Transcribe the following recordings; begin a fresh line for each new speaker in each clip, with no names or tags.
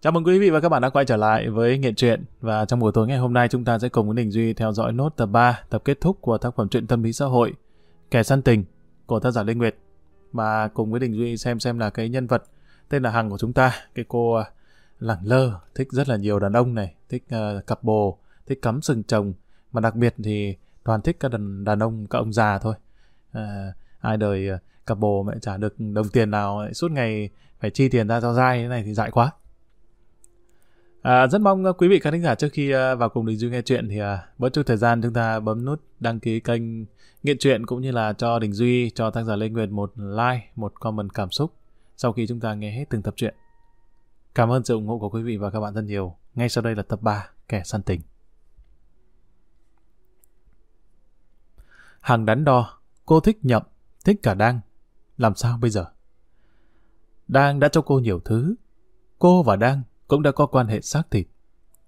Chào mừng quý vị và các bạn đã quay trở lại với Nghiện Truyện và trong buổi tối ngày hôm nay chúng ta sẽ cùng với Đình Duy theo dõi nốt tập 3, tập kết thúc của tác phẩm truyện tâm lý xã hội Kẻ săn tình của tác giả Lê Nguyệt và cùng với Đình Duy xem xem là cái nhân vật tên là Hằng của chúng ta, cái cô à, lẳng lơ, thích rất là nhiều đàn ông này, thích uh, cặp bồ, thích cắm sừng chồng mà đặc biệt thì toàn thích các đàn, đàn ông, các ông già thôi. Uh, ai đời uh, cặp bồ mẹ trả được đồng tiền nào suốt ngày phải chi tiền ra cho dai thế này thì dại quá. À, rất mong à, quý vị khán giả trước khi à, vào cùng Đình Duy nghe chuyện thì uh, bớt chút thời gian chúng ta bấm nút đăng ký kênh Nghiện Chuyện cũng như là cho Đình Duy, cho tác giả Lê Nguyệt một like, một comment cảm xúc sau khi chúng ta nghe hết từng tập truyện. Cảm ơn sự ủng hộ của quý vị và các bạn rất nhiều. Ngay sau đây là tập 3, Kẻ săn tình. Hàng đắn đo, cô thích nhậm, thích cả đang. Làm sao bây giờ? Đang đã cho cô nhiều thứ. Cô và Đang cũng đã có quan hệ xác thịt.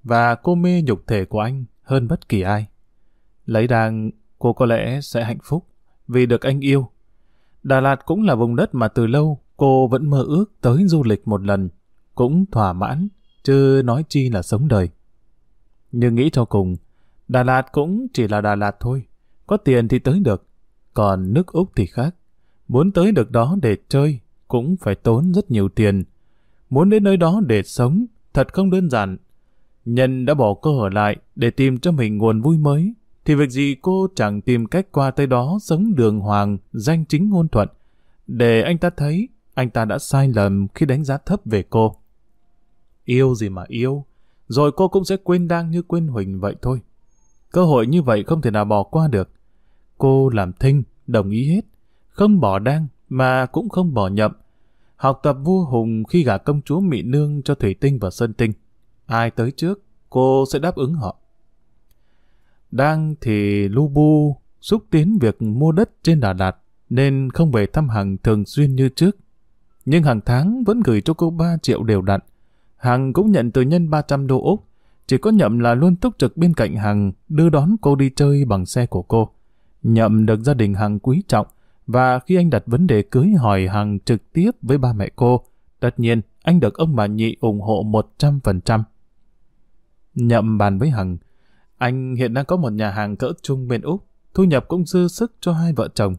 Và cô mê nhục thể của anh hơn bất kỳ ai. Lấy Đang, cô có lẽ sẽ hạnh phúc vì được anh yêu. Đà Lạt cũng là vùng đất mà từ lâu cô vẫn mơ ước tới du lịch một lần, cũng thỏa mãn, chứ nói chi là sống đời. Nhưng nghĩ cho cùng, Đà Lạt cũng chỉ là Đà Lạt thôi, có tiền thì tới được, còn nước Úc thì khác. Muốn tới được đó để chơi, cũng phải tốn rất nhiều tiền. Muốn đến nơi đó để sống, thật không đơn giản. Nhân đã bỏ cơ ở lại để tìm cho mình nguồn vui mới, thì việc gì cô chẳng tìm cách qua tới đó sống đường hoàng, danh chính ngôn thuận, để anh ta thấy anh ta đã sai lầm khi đánh giá thấp về cô. Yêu gì mà yêu, rồi cô cũng sẽ quên đang như quên Huỳnh vậy thôi. Cơ hội như vậy không thể nào bỏ qua được. Cô làm thinh, đồng ý hết, không bỏ đang mà cũng không bỏ nhậm. Học tập vua hùng khi gả công chúa Mị Nương cho Thủy Tinh và Sơn Tinh. Ai tới trước, cô sẽ đáp ứng họ. Đang thì lu bu xúc tiến việc mua đất trên Đà Lạt nên không về thăm Hằng thường xuyên như trước nhưng hàng tháng vẫn gửi cho cô 3 triệu đều đặn. Hằng cũng nhận từ nhân 300 đô Úc, chỉ có Nhậm là luôn túc trực bên cạnh Hằng đưa đón cô đi chơi bằng xe của cô. Nhậm được gia đình Hằng quý trọng, và khi anh đặt vấn đề cưới hỏi Hằng trực tiếp với ba mẹ cô, tất nhiên anh được ông bà nhị ủng hộ 100%. Nhậm bàn với Hằng, anh hiện đang có một nhà hàng cỡ trung bên Úc, thu nhập cũng dư sức cho hai vợ chồng.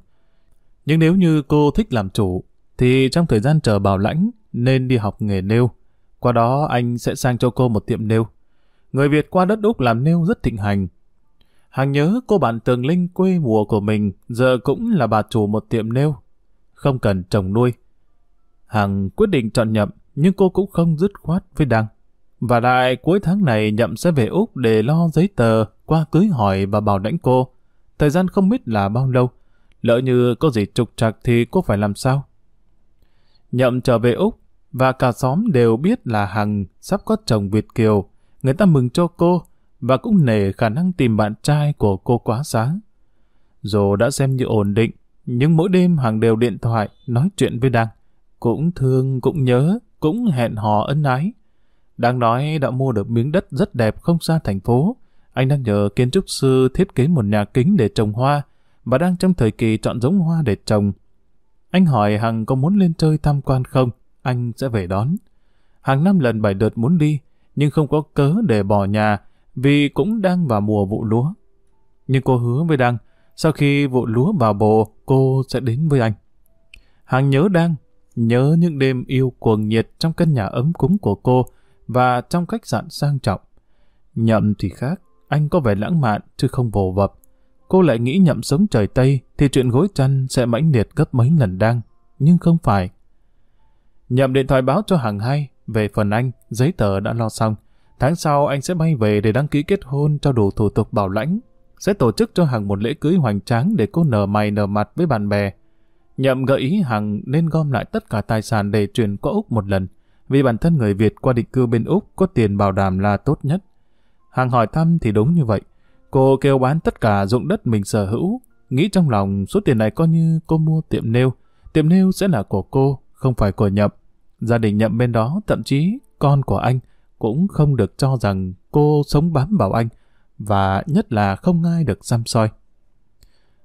Nhưng nếu như cô thích làm chủ, thì trong thời gian chờ bảo lãnh nên đi học nghề nêu. Qua đó anh sẽ sang cho cô một tiệm nêu. Người Việt qua đất Úc làm nêu rất thịnh hành. Hằng nhớ cô bạn Tường Linh quê mùa của mình giờ cũng là bà chủ một tiệm nêu. Không cần chồng nuôi. Hằng quyết định chọn nhậm nhưng cô cũng không dứt khoát với Đăng. Và lại cuối tháng này nhậm sẽ về Úc để lo giấy tờ qua cưới hỏi và bảo lãnh cô. Thời gian không biết là bao lâu. Lỡ như có gì trục trặc thì cô phải làm sao? Nhậm trở về Úc, và cả xóm đều biết là Hằng sắp có chồng Việt Kiều. Người ta mừng cho cô, và cũng nể khả năng tìm bạn trai của cô quá sáng. Dù đã xem như ổn định, nhưng mỗi đêm Hằng đều điện thoại nói chuyện với Đăng. Cũng thương, cũng nhớ, cũng hẹn hò ân ái. Đang nói đã mua được miếng đất rất đẹp không xa thành phố. Anh đang nhờ kiến trúc sư thiết kế một nhà kính để trồng hoa và đang trong thời kỳ chọn giống hoa để trồng. Anh hỏi Hằng có muốn lên chơi tham quan không, anh sẽ về đón. Hàng năm lần bảy đợt muốn đi, nhưng không có cớ để bỏ nhà, vì cũng đang vào mùa vụ lúa. Nhưng cô hứa với Đăng, sau khi vụ lúa vào bồ, cô sẽ đến với anh. Hằng nhớ Đăng, nhớ những đêm yêu cuồng nhiệt trong căn nhà ấm cúng của cô và trong khách sạn sang trọng. Nhậm thì khác, anh có vẻ lãng mạn chứ không vồ vập cô lại nghĩ nhậm sống trời Tây thì chuyện gối chăn sẽ mãnh liệt gấp mấy lần đang. Nhưng không phải. Nhậm điện thoại báo cho Hằng hay về phần anh, giấy tờ đã lo xong. Tháng sau anh sẽ bay về để đăng ký kết hôn cho đủ thủ tục bảo lãnh. Sẽ tổ chức cho Hằng một lễ cưới hoành tráng để cô nở mày nở mặt với bạn bè. Nhậm gợi ý Hằng nên gom lại tất cả tài sản để chuyển qua Úc một lần. Vì bản thân người Việt qua định cư bên Úc có tiền bảo đảm là tốt nhất. Hằng hỏi thăm thì đúng như vậy. Cô kêu bán tất cả dụng đất mình sở hữu, nghĩ trong lòng số tiền này coi như cô mua tiệm nêu. Tiệm nêu sẽ là của cô, không phải của Nhậm. Gia đình Nhậm bên đó, thậm chí con của anh, cũng không được cho rằng cô sống bám vào anh, và nhất là không ai được xăm soi.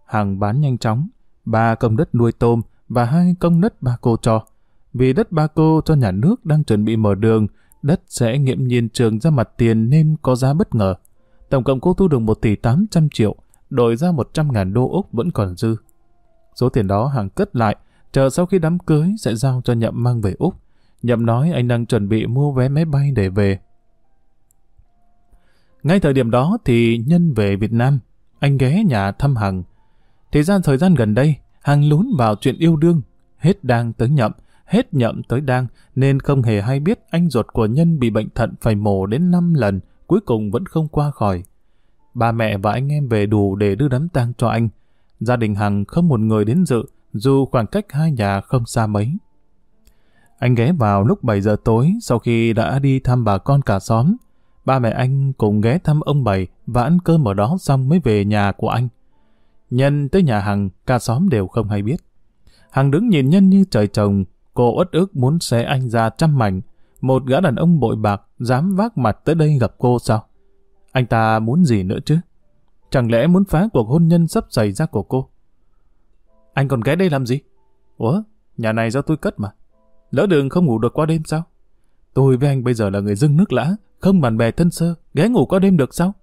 Hàng bán nhanh chóng, ba công đất nuôi tôm và hai công đất ba cô cho. Vì đất ba cô cho nhà nước đang chuẩn bị mở đường, đất sẽ nghiệm nhiên trường ra mặt tiền nên có giá bất ngờ. Tổng cộng cô thu được 1 tỷ 800 triệu, đổi ra 100 ngàn đô Úc vẫn còn dư. Số tiền đó hàng cất lại, chờ sau khi đám cưới sẽ giao cho Nhậm mang về Úc. Nhậm nói anh đang chuẩn bị mua vé máy bay để về. Ngay thời điểm đó thì nhân về Việt Nam, anh ghé nhà thăm Hằng. Thì ra thời gian gần đây, Hằng lún vào chuyện yêu đương, hết đang tới nhậm, hết nhậm tới đang, nên không hề hay biết anh ruột của nhân bị bệnh thận phải mổ đến 5 lần, cuối cùng vẫn không qua khỏi. Ba mẹ và anh em về đủ để đưa đám tang cho anh. Gia đình Hằng không một người đến dự, dù khoảng cách hai nhà không xa mấy. Anh ghé vào lúc 7 giờ tối sau khi đã đi thăm bà con cả xóm. Ba mẹ anh cùng ghé thăm ông Bảy và ăn cơm ở đó xong mới về nhà của anh. Nhân tới nhà Hằng, cả xóm đều không hay biết. Hằng đứng nhìn Nhân như trời trồng, cô uất ức muốn xé anh ra trăm mảnh. Một gã đàn ông bội bạc dám vác mặt tới đây gặp cô sao? Anh ta muốn gì nữa chứ? Chẳng lẽ muốn phá cuộc hôn nhân sắp xảy ra của cô? Anh còn ghé đây làm gì? Ủa, nhà này do tôi cất mà. Lỡ đường không ngủ được qua đêm sao? Tôi với anh bây giờ là người dưng nước lã, không bạn bè thân sơ, ghé ngủ qua đêm được sao?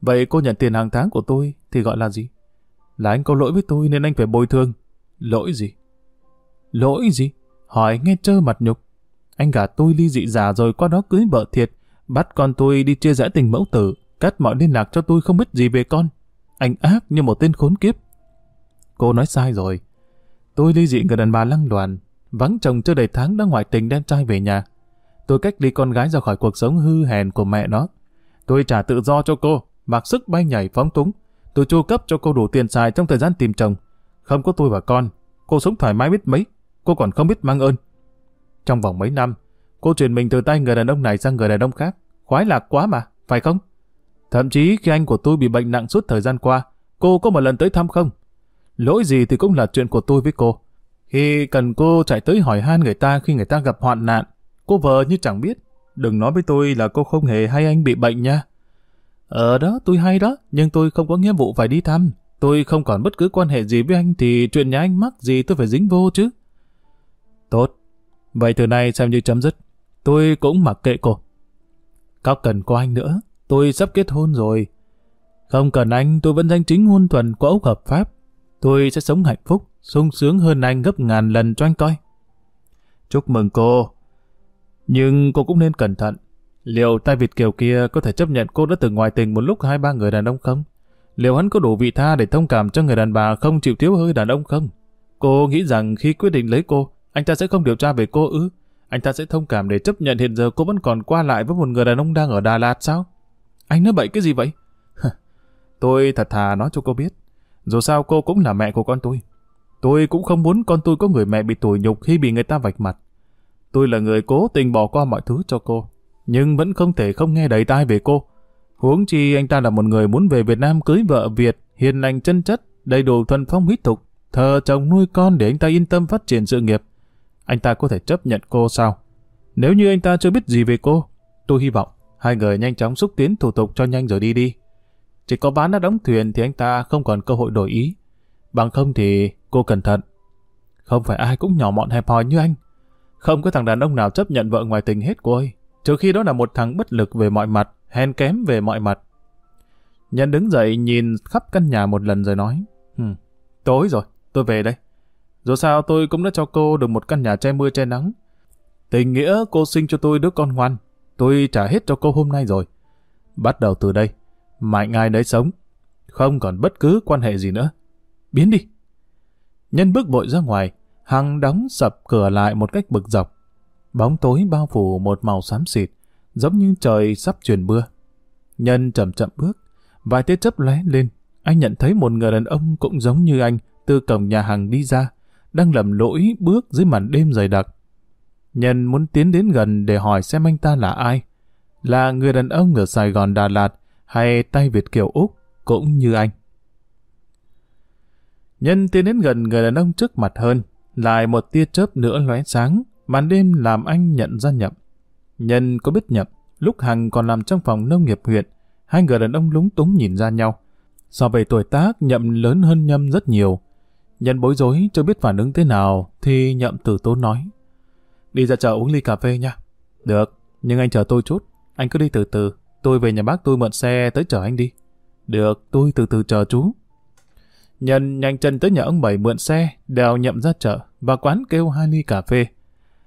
Vậy cô nhận tiền hàng tháng của tôi thì gọi là gì? Là anh có lỗi với tôi nên anh phải bồi thường. Lỗi gì? Lỗi gì? Hỏi nghe trơ mặt nhục. Anh gả tôi ly dị già rồi qua đó cưới vợ thiệt, bắt con tôi đi chia rẽ tình mẫu tử, cắt mọi liên lạc cho tôi không biết gì về con. Anh ác như một tên khốn kiếp. Cô nói sai rồi. Tôi ly dị người đàn bà lăng đoàn, vắng chồng chưa đầy tháng đã ngoại tình đem trai về nhà. Tôi cách ly con gái ra khỏi cuộc sống hư hèn của mẹ nó. Tôi trả tự do cho cô, mặc sức bay nhảy phóng túng. Tôi chu cấp cho cô đủ tiền xài trong thời gian tìm chồng. Không có tôi và con, cô sống thoải mái biết mấy, cô còn không biết mang ơn. Trong vòng mấy năm, cô chuyển mình từ tay người đàn ông này sang người đàn ông khác. Khoái lạc quá mà, phải không? Thậm chí khi anh của tôi bị bệnh nặng suốt thời gian qua, cô có một lần tới thăm không? Lỗi gì thì cũng là chuyện của tôi với cô. Khi cần cô chạy tới hỏi han người ta khi người ta gặp hoạn nạn, cô vợ như chẳng biết. Đừng nói với tôi là cô không hề hay anh bị bệnh nha. Ờ đó, tôi hay đó, nhưng tôi không có nghĩa vụ phải đi thăm. Tôi không còn bất cứ quan hệ gì với anh thì chuyện nhà anh mắc gì tôi phải dính vô chứ. Tốt, vậy từ nay xem như chấm dứt. Tôi cũng mặc kệ cô. Có cần có anh nữa, tôi sắp kết hôn rồi. Không cần anh, tôi vẫn danh chính hôn thuần của ốc hợp pháp. Tôi sẽ sống hạnh phúc, sung sướng hơn anh gấp ngàn lần cho anh coi. Chúc mừng cô. Nhưng cô cũng nên cẩn thận. Liệu tay Việt Kiều kia có thể chấp nhận cô đã từng ngoại tình một lúc hai ba người đàn ông không? Liệu hắn có đủ vị tha để thông cảm cho người đàn bà không chịu thiếu hơi đàn ông không? Cô nghĩ rằng khi quyết định lấy cô, anh ta sẽ không điều tra về cô ư? Anh ta sẽ thông cảm để chấp nhận hiện giờ cô vẫn còn qua lại với một người đàn ông đang ở Đà Lạt sao? Anh nói bậy cái gì vậy? tôi thật thà nói cho cô biết. Dù sao cô cũng là mẹ của con tôi. Tôi cũng không muốn con tôi có người mẹ bị tủi nhục khi bị người ta vạch mặt. Tôi là người cố tình bỏ qua mọi thứ cho cô, nhưng vẫn không thể không nghe đầy tai về cô. Huống chi anh ta là một người muốn về Việt Nam cưới vợ Việt, hiền lành chân chất, đầy đủ thuần phong huyết tục, thờ chồng nuôi con để anh ta yên tâm phát triển sự nghiệp. Anh ta có thể chấp nhận cô sao? Nếu như anh ta chưa biết gì về cô, tôi hy vọng hai người nhanh chóng xúc tiến thủ tục cho nhanh rồi đi đi. Chỉ có bán đã đóng thuyền thì anh ta không còn cơ hội đổi ý. Bằng không thì cô cẩn thận. Không phải ai cũng nhỏ mọn hẹp hòi như anh. Không có thằng đàn ông nào chấp nhận vợ ngoài tình hết cô ơi. Trừ khi đó là một thằng bất lực về mọi mặt, hèn kém về mọi mặt. Nhân đứng dậy nhìn khắp căn nhà một lần rồi nói. Hừ, tối rồi, tôi về đây. Dù sao tôi cũng đã cho cô được một căn nhà che mưa che nắng. Tình nghĩa cô sinh cho tôi đứa con ngoan. Tôi trả hết cho cô hôm nay rồi. Bắt đầu từ đây, mạnh ai đấy sống. Không còn bất cứ quan hệ gì nữa. Biến đi. Nhân bước vội ra ngoài, Hằng đóng sập cửa lại một cách bực dọc. Bóng tối bao phủ một màu xám xịt, giống như trời sắp chuyển mưa. Nhân chậm chậm bước, vài tia chớp lóe lên. Anh nhận thấy một người đàn ông cũng giống như anh từ cổng nhà hàng đi ra, đang lầm lỗi bước dưới màn đêm dày đặc. Nhân muốn tiến đến gần để hỏi xem anh ta là ai. Là người đàn ông ở Sài Gòn Đà Lạt hay tay Việt Kiều Úc cũng như anh. Nhân tiến đến gần người đàn ông trước mặt hơn, lại một tia chớp nữa lóe sáng, màn đêm làm anh nhận ra Nhậm. Nhân có biết Nhậm, lúc Hằng còn làm trong phòng nông nghiệp huyện, hai người đàn ông lúng túng nhìn ra nhau. So về tuổi tác, Nhậm lớn hơn Nhâm rất nhiều. Nhân bối rối, chưa biết phản ứng thế nào, thì Nhậm từ tốn nói. Đi ra chợ uống ly cà phê nha. Được, Nhưng anh chờ tôi chút, anh cứ đi từ từ, tôi về nhà bác tôi mượn xe tới chở anh đi. Được, tôi từ từ chờ chú. Nhân nhanh chân tới nhà ông Bảy mượn xe, đèo nhậm ra chợ và quán kêu hai ly cà phê.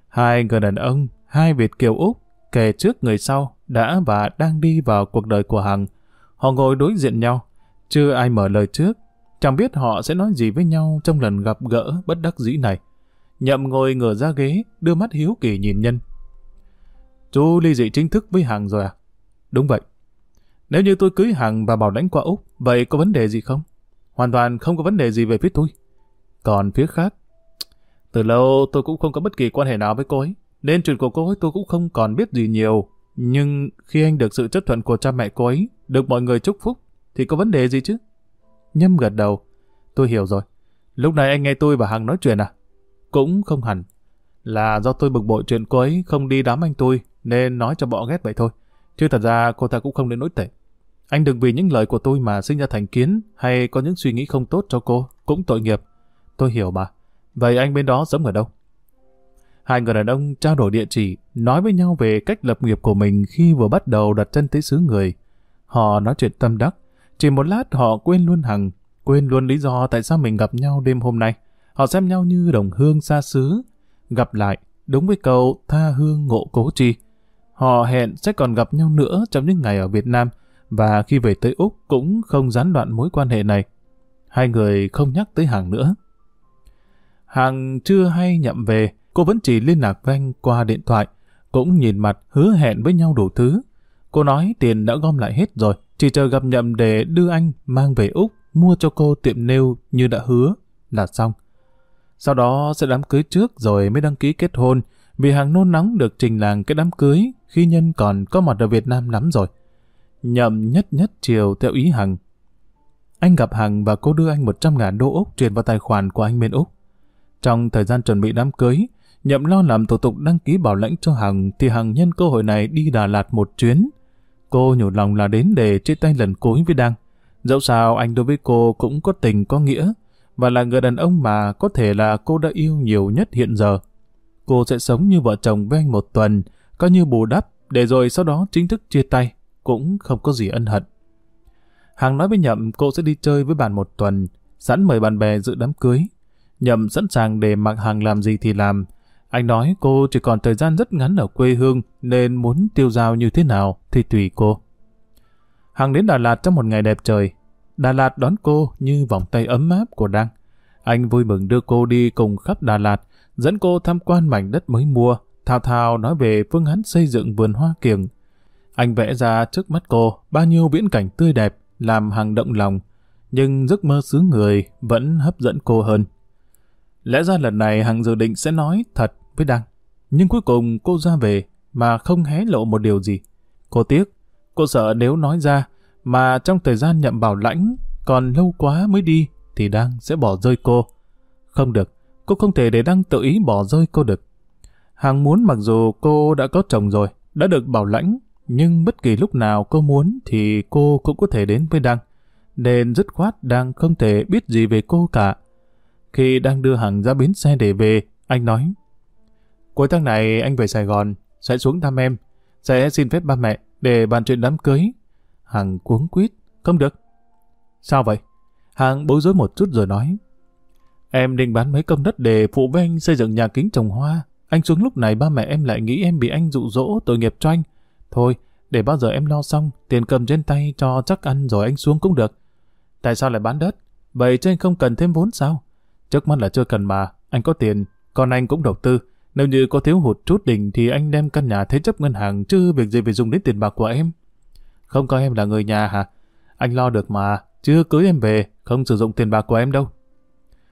Hai người đàn ông, hai Việt Kiều Úc, kề trước người sau, đã và đang đi vào cuộc đời của Hằng. Họ ngồi đối diện nhau, chưa ai mở lời trước, chẳng biết họ sẽ nói gì với nhau trong lần gặp gỡ bất đắc dĩ này. Nhậm ngồi ngửa ra ghế, đưa mắt hiếu kỳ nhìn nhân. Chú ly dị chính thức với Hằng rồi à? Đúng vậy. Nếu như tôi cưới Hằng và bảo lãnh qua Úc, vậy có vấn đề gì không? Hoàn toàn không có vấn đề gì về phía tôi. Còn phía khác, từ lâu tôi cũng không có bất kỳ quan hệ nào với cô ấy, nên chuyện của cô ấy tôi cũng không còn biết gì nhiều. Nhưng khi anh được sự chấp thuận của cha mẹ cô ấy, được mọi người chúc phúc, thì có vấn đề gì chứ? Nhâm gật đầu. Tôi hiểu rồi. Lúc này anh nghe tôi và Hằng nói chuyện à? Cũng không hẳn. Là do tôi bực bội chuyện cô ấy không đi đám anh tôi, nên nói cho bọ ghét vậy thôi. Chứ thật ra cô ta cũng không đến nỗi tệ. Anh đừng vì những lời của tôi mà sinh ra thành kiến hay có những suy nghĩ không tốt cho cô, cũng tội nghiệp. Tôi hiểu mà. Vậy anh bên đó sống ở đâu? Hai người đàn ông trao đổi địa chỉ, nói với nhau về cách lập nghiệp của mình khi vừa bắt đầu đặt chân tới xứ người. Họ nói chuyện tâm đắc. Chỉ một lát họ quên luôn Hằng, quên luôn lý do tại sao mình gặp nhau đêm hôm nay. Họ xem nhau như đồng hương xa xứ. Gặp lại, đúng với câu tha hương ngộ cố chi. Họ hẹn sẽ còn gặp nhau nữa trong những ngày ở Việt Nam, và khi về tới Úc cũng không gián đoạn mối quan hệ này. Hai người không nhắc tới Hằng nữa. Hằng chưa hay nhậm về, cô vẫn chỉ liên lạc với anh qua điện thoại, cũng nhìn mặt hứa hẹn với nhau đủ thứ. Cô nói tiền đã gom lại hết rồi, chỉ chờ gặp nhậm để đưa anh mang về Úc, mua cho cô tiệm nêu như đã hứa, là xong. Sau đó sẽ đám cưới trước rồi mới đăng ký kết hôn, vì hàng nôn nóng được trình làng cái đám cưới khi nhân còn có mặt ở Việt Nam lắm rồi. Nhậm nhất nhất chiều theo ý Hằng. Anh gặp Hằng và cô đưa anh 100 ngàn đô Úc truyền vào tài khoản của anh bên Úc. Trong thời gian chuẩn bị đám cưới, Nhậm lo làm thủ tục đăng ký bảo lãnh cho Hằng thì Hằng nhân cơ hội này đi Đà Lạt một chuyến. Cô nhủ lòng là đến để chia tay lần cuối với Đăng. Dẫu sao anh đối với cô cũng có tình có nghĩa và là người đàn ông mà có thể là cô đã yêu nhiều nhất hiện giờ. Cô sẽ sống như vợ chồng với anh một tuần, coi như bù đắp để rồi sau đó chính thức chia tay cũng không có gì ân hận. Hằng nói với Nhậm cô sẽ đi chơi với bạn một tuần, sẵn mời bạn bè dự đám cưới. Nhậm sẵn sàng để mặc Hằng làm gì thì làm. Anh nói cô chỉ còn thời gian rất ngắn ở quê hương nên muốn tiêu dao như thế nào thì tùy cô. Hằng đến Đà Lạt trong một ngày đẹp trời. Đà Lạt đón cô như vòng tay ấm áp của Đăng. Anh vui mừng đưa cô đi cùng khắp Đà Lạt, dẫn cô tham quan mảnh đất mới mua, thao thao nói về phương án xây dựng vườn hoa kiểng, anh vẽ ra trước mắt cô bao nhiêu viễn cảnh tươi đẹp, làm hàng động lòng, nhưng giấc mơ xứ người vẫn hấp dẫn cô hơn. Lẽ ra lần này Hằng dự định sẽ nói thật với Đăng, nhưng cuối cùng cô ra về mà không hé lộ một điều gì. Cô tiếc, cô sợ nếu nói ra mà trong thời gian nhậm bảo lãnh còn lâu quá mới đi thì Đăng sẽ bỏ rơi cô. Không được, cô không thể để Đăng tự ý bỏ rơi cô được. Hằng muốn mặc dù cô đã có chồng rồi, đã được bảo lãnh nhưng bất kỳ lúc nào cô muốn thì cô cũng có thể đến với Đăng, nên dứt khoát Đăng không thể biết gì về cô cả. Khi đang đưa hàng ra bến xe để về, anh nói, Cuối tháng này anh về Sài Gòn, sẽ xuống thăm em, sẽ xin phép ba mẹ để bàn chuyện đám cưới. Hằng cuống quýt, không được. Sao vậy? Hằng bối rối một chút rồi nói, Em định bán mấy công đất để phụ với anh xây dựng nhà kính trồng hoa. Anh xuống lúc này ba mẹ em lại nghĩ em bị anh dụ dỗ tội nghiệp cho anh. Thôi, để bao giờ em lo xong, tiền cầm trên tay cho chắc ăn rồi anh xuống cũng được. Tại sao lại bán đất? Vậy chứ anh không cần thêm vốn sao? Trước mắt là chưa cần mà, anh có tiền, còn anh cũng đầu tư. Nếu như có thiếu hụt chút đỉnh thì anh đem căn nhà thế chấp ngân hàng chứ việc gì phải dùng đến tiền bạc của em. Không coi em là người nhà hả? Anh lo được mà, chưa cưới em về, không sử dụng tiền bạc của em đâu.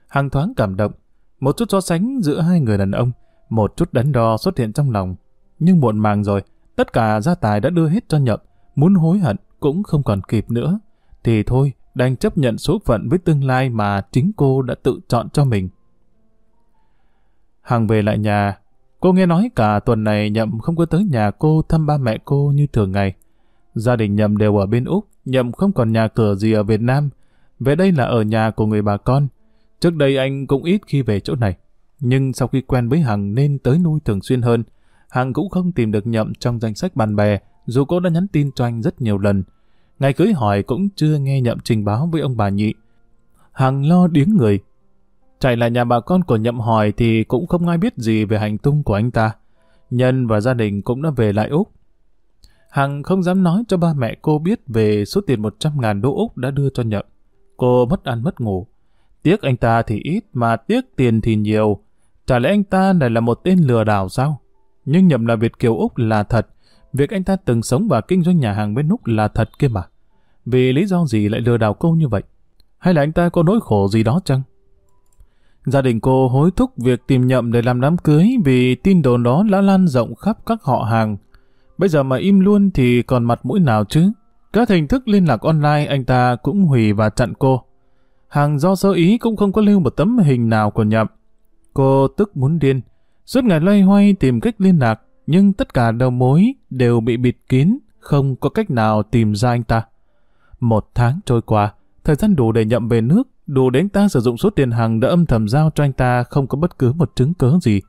Hằng thoáng cảm động, một chút so sánh giữa hai người đàn ông, một chút đắn đo xuất hiện trong lòng. Nhưng muộn màng rồi, Tất cả gia tài đã đưa hết cho Nhậm, muốn hối hận cũng không còn kịp nữa. Thì thôi, đành chấp nhận số phận với tương lai mà chính cô đã tự chọn cho mình. Hằng về lại nhà, cô nghe nói cả tuần này Nhậm không có tới nhà cô thăm ba mẹ cô như thường ngày. Gia đình Nhậm đều ở bên Úc, Nhậm không còn nhà cửa gì ở Việt Nam. Về đây là ở nhà của người bà con. Trước đây anh cũng ít khi về chỗ này. Nhưng sau khi quen với Hằng nên tới nuôi thường xuyên hơn. Hằng cũng không tìm được nhậm trong danh sách bạn bè, dù cô đã nhắn tin cho anh rất nhiều lần. Ngày cưới hỏi cũng chưa nghe nhậm trình báo với ông bà nhị. Hằng lo điếng người. Chạy lại nhà bà con của nhậm hỏi thì cũng không ai biết gì về hành tung của anh ta. Nhân và gia đình cũng đã về lại Úc. Hằng không dám nói cho ba mẹ cô biết về số tiền 100 ngàn đô Úc đã đưa cho nhậm. Cô mất ăn mất ngủ. Tiếc anh ta thì ít mà tiếc tiền thì nhiều. Chả lẽ anh ta lại là một tên lừa đảo sao? Nhưng nhầm là Việt Kiều Úc là thật. Việc anh ta từng sống và kinh doanh nhà hàng bên Úc là thật kia mà. Vì lý do gì lại lừa đảo cô như vậy? Hay là anh ta có nỗi khổ gì đó chăng? Gia đình cô hối thúc việc tìm nhậm để làm đám cưới vì tin đồn đó đã lan rộng khắp các họ hàng. Bây giờ mà im luôn thì còn mặt mũi nào chứ? Các hình thức liên lạc online anh ta cũng hủy và chặn cô. Hàng do sơ ý cũng không có lưu một tấm hình nào của nhậm. Cô tức muốn điên. Suốt ngày loay hoay tìm cách liên lạc, nhưng tất cả đầu mối đều bị bịt kín, không có cách nào tìm ra anh ta. Một tháng trôi qua, thời gian đủ để nhậm về nước, đủ để anh ta sử dụng số tiền hàng đã âm thầm giao cho anh ta không có bất cứ một chứng cớ gì.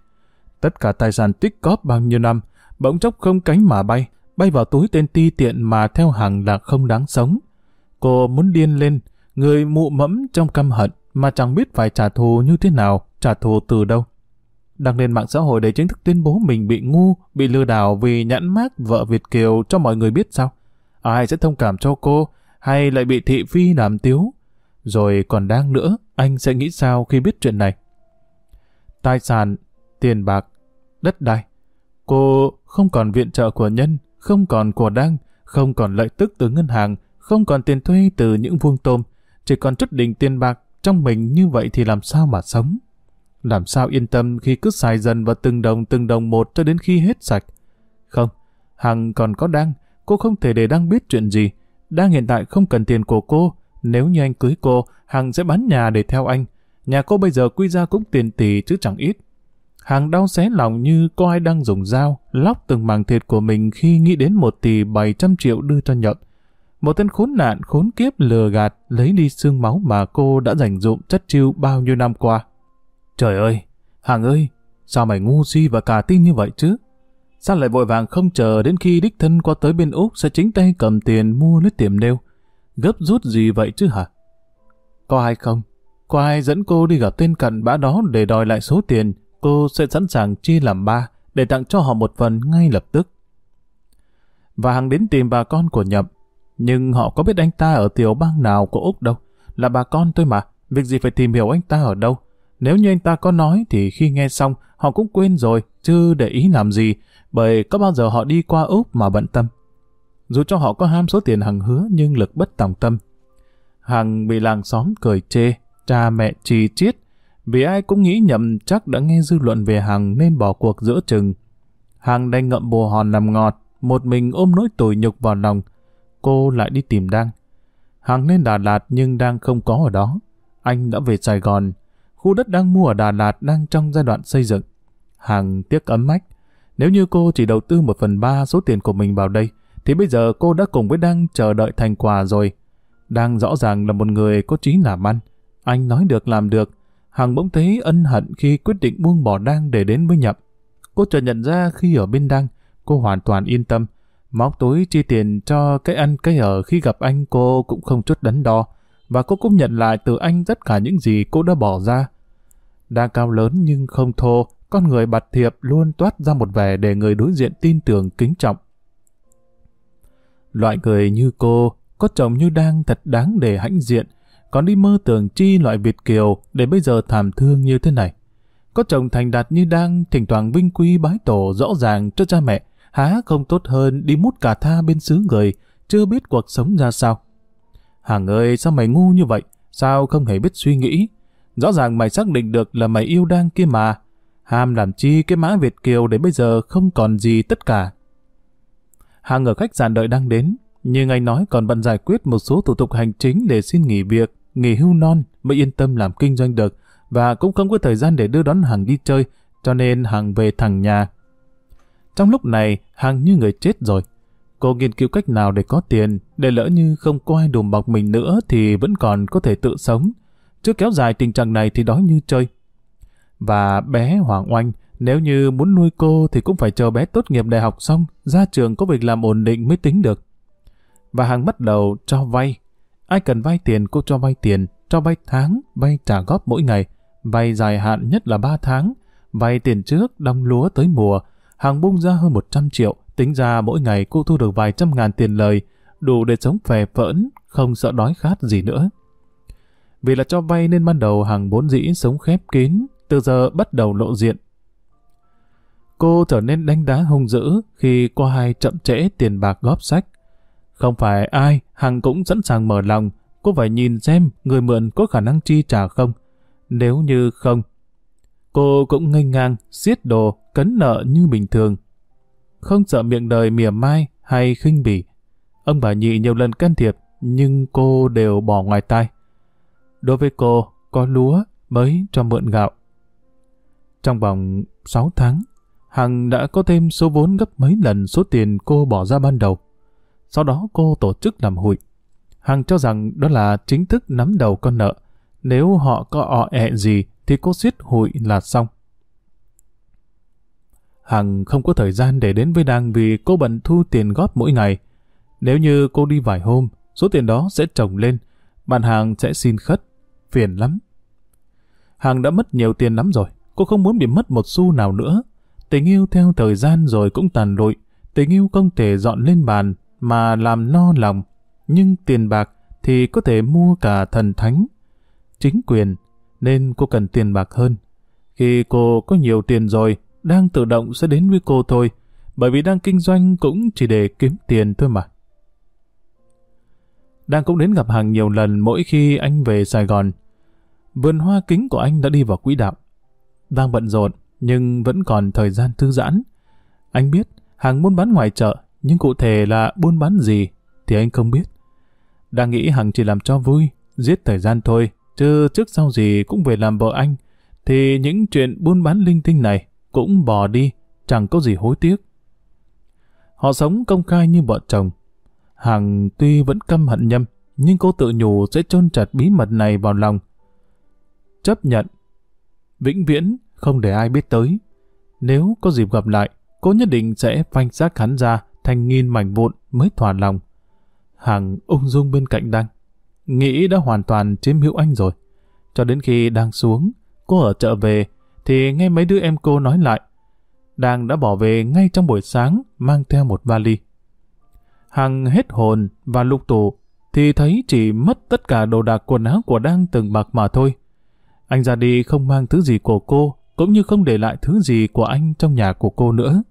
Tất cả tài sản tích cóp bao nhiêu năm, bỗng chốc không cánh mà bay, bay vào túi tên ti tiện mà theo hàng là không đáng sống. Cô muốn điên lên, người mụ mẫm trong căm hận mà chẳng biết phải trả thù như thế nào, trả thù từ đâu. Đăng lên mạng xã hội để chính thức tuyên bố mình bị ngu, bị lừa đảo vì nhãn mát vợ Việt Kiều cho mọi người biết sao? Ai sẽ thông cảm cho cô, hay lại bị thị phi làm tiếu? Rồi còn đang nữa, anh sẽ nghĩ sao khi biết chuyện này? Tài sản, tiền bạc, đất đai. Cô không còn viện trợ của nhân, không còn của đăng, không còn lợi tức từ ngân hàng, không còn tiền thuê từ những vuông tôm, chỉ còn chút đỉnh tiền bạc trong mình như vậy thì làm sao mà sống? Làm sao yên tâm khi cứ xài dần vào từng đồng từng đồng một cho đến khi hết sạch? Không, Hằng còn có Đăng, cô không thể để Đăng biết chuyện gì. Đăng hiện tại không cần tiền của cô, nếu như anh cưới cô, Hằng sẽ bán nhà để theo anh. Nhà cô bây giờ quy ra cũng tiền tỷ chứ chẳng ít. Hằng đau xé lòng như có ai đang dùng dao, lóc từng màng thịt của mình khi nghĩ đến một tỷ 700 triệu đưa cho nhậm. Một tên khốn nạn, khốn kiếp lừa gạt, lấy đi xương máu mà cô đã dành dụng chất chiêu bao nhiêu năm qua. Trời ơi, Hằng ơi, sao mày ngu si và cả tin như vậy chứ? Sao lại vội vàng không chờ đến khi đích thân qua tới bên Úc sẽ chính tay cầm tiền mua lít tiềm nêu? Gấp rút gì vậy chứ hả? Có ai không? Có ai dẫn cô đi gặp tên cận bã đó để đòi lại số tiền cô sẽ sẵn sàng chia làm ba để tặng cho họ một phần ngay lập tức. Và Hằng đến tìm bà con của Nhậm, nhưng họ có biết anh ta ở tiểu bang nào của Úc đâu. Là bà con tôi mà, việc gì phải tìm hiểu anh ta ở đâu. Nếu như anh ta có nói thì khi nghe xong họ cũng quên rồi, chứ để ý làm gì, bởi có bao giờ họ đi qua Úc mà bận tâm. Dù cho họ có ham số tiền Hằng hứa nhưng lực bất tòng tâm. Hằng bị làng xóm cười chê, cha mẹ trì chiết, vì ai cũng nghĩ nhầm chắc đã nghe dư luận về Hằng nên bỏ cuộc giữa chừng. Hằng đành ngậm bồ hòn làm ngọt, một mình ôm nỗi tủi nhục vào lòng. Cô lại đi tìm Đăng. Hằng lên Đà Lạt nhưng Đăng không có ở đó. Anh đã về Sài Gòn. Khu đất đang mua ở Đà Lạt đang trong giai đoạn xây dựng. Hằng tiếc ấm mách. Nếu như cô chỉ đầu tư một phần ba số tiền của mình vào đây, thì bây giờ cô đã cùng với Đăng chờ đợi thành quả rồi. Đăng rõ ràng là một người có trí làm ăn. Anh nói được làm được, Hằng bỗng thấy ân hận khi quyết định buông bỏ Đăng để đến với Nhậm. Cô chợt nhận ra khi ở bên Đăng, cô hoàn toàn yên tâm. Móc túi chi tiền cho cái ăn cái ở khi gặp anh cô cũng không chút đắn đo. Và cô cũng nhận lại từ anh tất cả những gì cô đã bỏ ra. Đang cao lớn nhưng không thô, con người bạt thiệp luôn toát ra một vẻ để người đối diện tin tưởng kính trọng. Loại người như cô, có chồng như đang thật đáng để hãnh diện, còn đi mơ tưởng chi loại Việt Kiều để bây giờ thảm thương như thế này. Có chồng thành đạt như đang thỉnh thoảng vinh quy bái tổ rõ ràng cho cha mẹ, há không tốt hơn đi mút cả tha bên xứ người, chưa biết cuộc sống ra sao. Hàng ơi, sao mày ngu như vậy? Sao không hề biết suy nghĩ? Rõ ràng mày xác định được là mày yêu đang kia mà. Ham làm chi cái mã Việt Kiều để bây giờ không còn gì tất cả. Hàng ở khách sạn đợi đang đến, nhưng anh nói còn bận giải quyết một số thủ tục hành chính để xin nghỉ việc nghỉ hưu non mới yên tâm làm kinh doanh được và cũng không có thời gian để đưa đón hàng đi chơi, cho nên Hằng về thẳng nhà. Trong lúc này, Hằng như người chết rồi. Cô nghiên cứu cách nào để có tiền, để lỡ như không có ai đùm bọc mình nữa thì vẫn còn có thể tự sống. Chứ kéo dài tình trạng này thì đói như chơi. Và bé Hoàng Oanh Nếu như muốn nuôi cô thì cũng phải chờ bé tốt nghiệp đại học xong, ra trường có việc làm ổn định mới tính được. Và Hằng bắt đầu cho vay. Ai cần vay tiền cô cho vay tiền, cho vay tháng, vay trả góp mỗi ngày, vay dài hạn nhất là 3 tháng, vay tiền trước đong lúa tới mùa, Hằng bung ra hơn 100 triệu, tính ra mỗi ngày cô thu được vài trăm ngàn tiền lời, đủ để sống phè phỡn, không sợ đói khát gì nữa. Vì là cho vay nên ban đầu Hằng vốn dĩ sống khép kín, từ giờ bắt đầu lộ diện. Cô trở nên đánh đá hung dữ khi qua hai chậm trễ tiền bạc góp sách. Không phải ai, Hằng cũng sẵn sàng mở lòng, cô phải nhìn xem người mượn có khả năng chi trả không. Nếu như không, cô cũng ngây ngang, xiết đồ, cấn nợ như bình thường. Không sợ miệng đời mỉa mai hay khinh bỉ. Ông bà nhị nhiều lần can thiệp, nhưng cô đều bỏ ngoài tai. Đối với cô, có lúa mới cho mượn gạo. Trong vòng 6 tháng, Hằng đã có thêm số vốn gấp mấy lần số tiền cô bỏ ra ban đầu. Sau đó cô tổ chức làm hụi. Hằng cho rằng đó là chính thức nắm đầu con nợ. Nếu họ có ọ ẹ gì thì cô xiết hụi là xong. Hằng không có thời gian để đến với Đăng vì cô bận thu tiền góp mỗi ngày. Nếu như cô đi vài hôm, số tiền đó sẽ trồng lên, bạn hàng sẽ xin khất, phiền lắm. Hằng đã mất nhiều tiền lắm rồi, cô không muốn bị mất một xu nào nữa. Tình yêu theo thời gian rồi cũng tàn lụi, tình yêu không thể dọn lên bàn mà làm no lòng, nhưng tiền bạc thì có thể mua cả thần thánh. Chính quyền, nên cô cần tiền bạc hơn. Khi cô có nhiều tiền rồi, đang tự động sẽ đến với cô thôi, bởi vì đang kinh doanh cũng chỉ để kiếm tiền thôi mà. Đang cũng đến gặp hàng nhiều lần mỗi khi anh về Sài Gòn. Vườn hoa kính của anh đã đi vào quỹ đạo. Đang bận rộn, nhưng vẫn còn thời gian thư giãn. Anh biết hàng buôn bán ngoài chợ, nhưng cụ thể là buôn bán gì thì anh không biết. Đang nghĩ Hằng chỉ làm cho vui, giết thời gian thôi, chứ trước sau gì cũng về làm vợ anh, thì những chuyện buôn bán linh tinh này cũng bỏ đi, chẳng có gì hối tiếc. Họ sống công khai như vợ chồng. Hằng tuy vẫn căm hận nhâm, nhưng cô tự nhủ sẽ chôn chặt bí mật này vào lòng. Chấp nhận. Vĩnh viễn không để ai biết tới. Nếu có dịp gặp lại, cô nhất định sẽ phanh xác hắn ra thành nghìn mảnh vụn mới thỏa lòng. Hằng ung dung bên cạnh Đăng. Nghĩ đã hoàn toàn chiếm hữu anh rồi. Cho đến khi đang xuống, cô ở chợ về, thì nghe mấy đứa em cô nói lại. Đang đã bỏ về ngay trong buổi sáng, mang theo một vali. Hằng hết hồn và lục tủ, thì thấy chỉ mất tất cả đồ đạc quần áo của Đang từng mặc mà thôi. Anh ra đi không mang thứ gì của cô, cũng như không để lại thứ gì của anh trong nhà của cô nữa.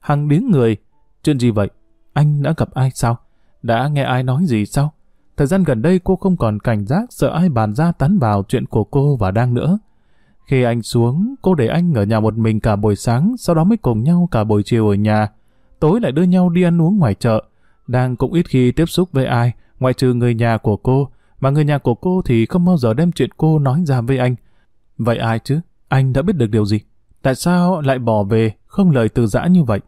Hằng điếng người, chuyện gì vậy? Anh đã gặp ai sao? Đã nghe ai nói gì sao? Thời gian gần đây cô không còn cảnh giác sợ ai bàn ra tán vào chuyện của cô và đang nữa. Khi anh xuống, cô để anh ở nhà một mình cả buổi sáng, sau đó mới cùng nhau cả buổi chiều ở nhà. Tối lại đưa nhau đi ăn uống ngoài chợ. Đang cũng ít khi tiếp xúc với ai, ngoại trừ người nhà của cô, mà người nhà của cô thì không bao giờ đem chuyện cô nói ra với anh. Vậy ai chứ? Anh đã biết được điều gì? Tại sao lại bỏ về, không lời từ giã như vậy?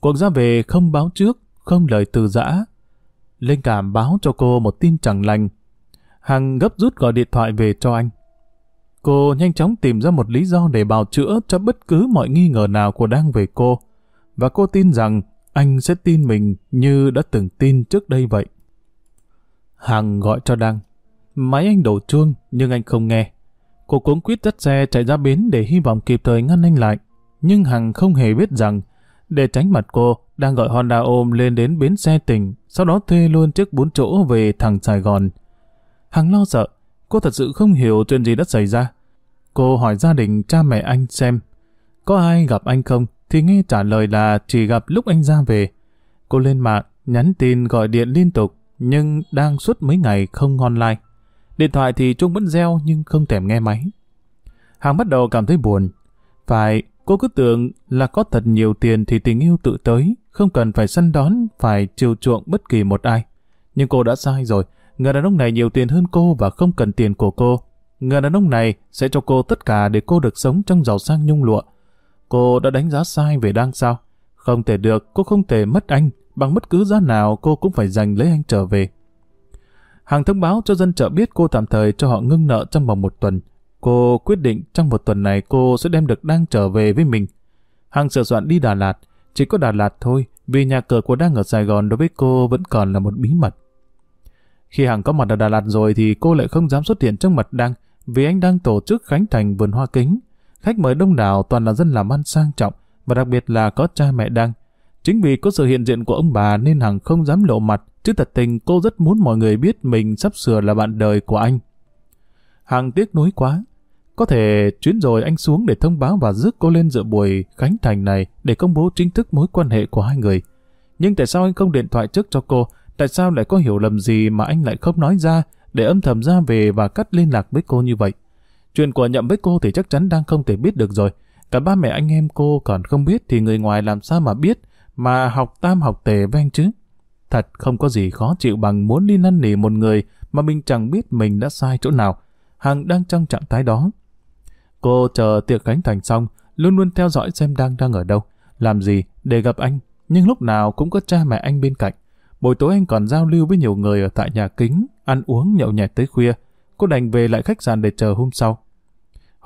Cuộc ra về không báo trước, không lời từ giã. Linh cảm báo cho cô một tin chẳng lành. Hằng gấp rút gọi điện thoại về cho anh. Cô nhanh chóng tìm ra một lý do để bào chữa cho bất cứ mọi nghi ngờ nào của đang về cô. Và cô tin rằng anh sẽ tin mình như đã từng tin trước đây vậy. Hằng gọi cho Đăng. Máy anh đổ chuông nhưng anh không nghe. Cô cuống quýt dắt xe chạy ra bến để hy vọng kịp thời ngăn anh lại. Nhưng Hằng không hề biết rằng để tránh mặt cô, đang gọi Honda ôm lên đến bến xe tỉnh, sau đó thuê luôn chiếc bốn chỗ về thẳng Sài Gòn. Hằng lo sợ, cô thật sự không hiểu chuyện gì đã xảy ra. Cô hỏi gia đình cha mẹ anh xem, có ai gặp anh không, thì nghe trả lời là chỉ gặp lúc anh ra về. Cô lên mạng, nhắn tin gọi điện liên tục, nhưng đang suốt mấy ngày không online. Điện thoại thì Trung vẫn reo nhưng không thèm nghe máy. hàng bắt đầu cảm thấy buồn. Phải, cô cứ tưởng là có thật nhiều tiền thì tình yêu tự tới, không cần phải săn đón, phải chiều chuộng bất kỳ một ai. Nhưng cô đã sai rồi, người đàn ông này nhiều tiền hơn cô và không cần tiền của cô. Người đàn ông này sẽ cho cô tất cả để cô được sống trong giàu sang nhung lụa. Cô đã đánh giá sai về đang sao? Không thể được, cô không thể mất anh. Bằng bất cứ giá nào cô cũng phải giành lấy anh trở về. Hàng thông báo cho dân chợ biết cô tạm thời cho họ ngưng nợ trong vòng một tuần. Cô quyết định trong một tuần này cô sẽ đem được đang trở về với mình. hàng sửa soạn đi Đà Lạt, chỉ có Đà Lạt thôi, vì nhà cửa của đang ở Sài Gòn đối với cô vẫn còn là một bí mật. Khi Hằng có mặt ở Đà Lạt rồi thì cô lại không dám xuất hiện trước mặt Đăng vì anh đang tổ chức khánh thành vườn hoa kính. Khách mời đông đảo toàn là dân làm ăn sang trọng và đặc biệt là có cha mẹ Đăng. Chính vì có sự hiện diện của ông bà nên Hằng không dám lộ mặt, chứ thật tình cô rất muốn mọi người biết mình sắp sửa là bạn đời của anh. Hằng tiếc nuối quá. Có thể chuyến rồi anh xuống để thông báo và rước cô lên dự buổi khánh thành này để công bố chính thức mối quan hệ của hai người. Nhưng tại sao anh không điện thoại trước cho cô? Tại sao lại có hiểu lầm gì mà anh lại không nói ra để âm thầm ra về và cắt liên lạc với cô như vậy? Chuyện của nhậm với cô thì chắc chắn đang không thể biết được rồi. Cả ba mẹ anh em cô còn không biết thì người ngoài làm sao mà biết mà học tam học tề với anh chứ. Thật không có gì khó chịu bằng muốn đi năn nỉ một người mà mình chẳng biết mình đã sai chỗ nào. Hằng đang trong trạng thái đó. Cô chờ tiệc khánh thành xong, luôn luôn theo dõi xem đang đang ở đâu, làm gì để gặp anh, nhưng lúc nào cũng có cha mẹ anh bên cạnh. Buổi tối anh còn giao lưu với nhiều người ở tại nhà kính, ăn uống nhậu nhẹt tới khuya. Cô đành về lại khách sạn để chờ hôm sau.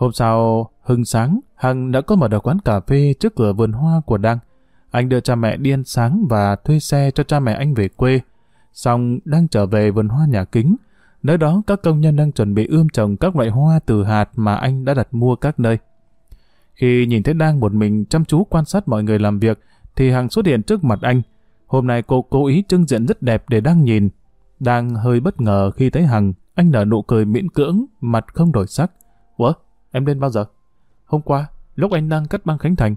Hôm sau, hưng sáng, Hằng đã có mở ở quán cà phê trước cửa vườn hoa của Đăng. Anh đưa cha mẹ đi ăn sáng và thuê xe cho cha mẹ anh về quê. Xong đang trở về vườn hoa nhà kính. Nơi đó các công nhân đang chuẩn bị ươm trồng các loại hoa từ hạt mà anh đã đặt mua các nơi. Khi nhìn thấy đang một mình chăm chú quan sát mọi người làm việc, thì Hằng xuất hiện trước mặt anh. Hôm nay cô cố ý trưng diện rất đẹp để đang nhìn. Đang hơi bất ngờ khi thấy Hằng, anh nở nụ cười miễn cưỡng, mặt không đổi sắc. Ủa, em lên bao giờ? Hôm qua, lúc anh đang cắt băng khánh thành.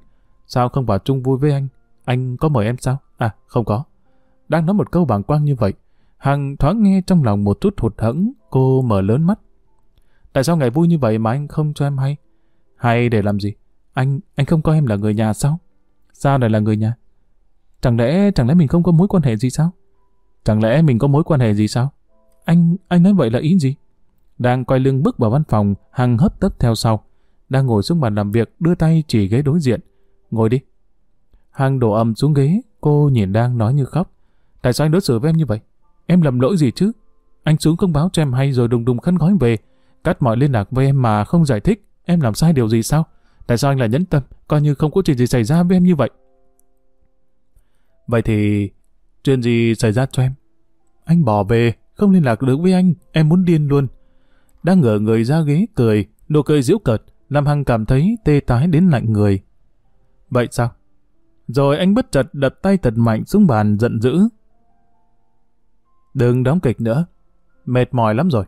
Sao không vào chung vui với anh? Anh có mời em sao? À, không có. Đang nói một câu bàng quang như vậy. Hằng thoáng nghe trong lòng một chút hụt hẫng, cô mở lớn mắt. Tại sao ngày vui như vậy mà anh không cho em hay? Hay để làm gì? Anh, anh không coi em là người nhà sao? Sao lại là người nhà? Chẳng lẽ, chẳng lẽ mình không có mối quan hệ gì sao? Chẳng lẽ mình có mối quan hệ gì sao? Anh, anh nói vậy là ý gì? Đang quay lưng bước vào văn phòng, Hằng hấp tấp theo sau. Đang ngồi xuống bàn làm việc, đưa tay chỉ ghế đối diện. Ngồi đi. Hằng đổ ầm xuống ghế, cô nhìn đang nói như khóc. Tại sao anh đối xử với em như vậy? Em lầm lỗi gì chứ? Anh xuống không báo cho em hay rồi đùng đùng khăn gói về. Cắt mọi liên lạc với em mà không giải thích. Em làm sai điều gì sao? Tại sao anh lại nhẫn tâm, coi như không có chuyện gì xảy ra với em như vậy? Vậy thì, chuyện gì xảy ra cho em? Anh bỏ về, không liên lạc được với anh, em muốn điên luôn. Đang ngửa người ra ghế cười, nụ cười giễu cợt, làm Hằng cảm thấy tê tái đến lạnh người. Vậy sao? Rồi anh bất chợt đập tay thật mạnh xuống bàn giận dữ. Đừng đóng kịch nữa, mệt mỏi lắm rồi.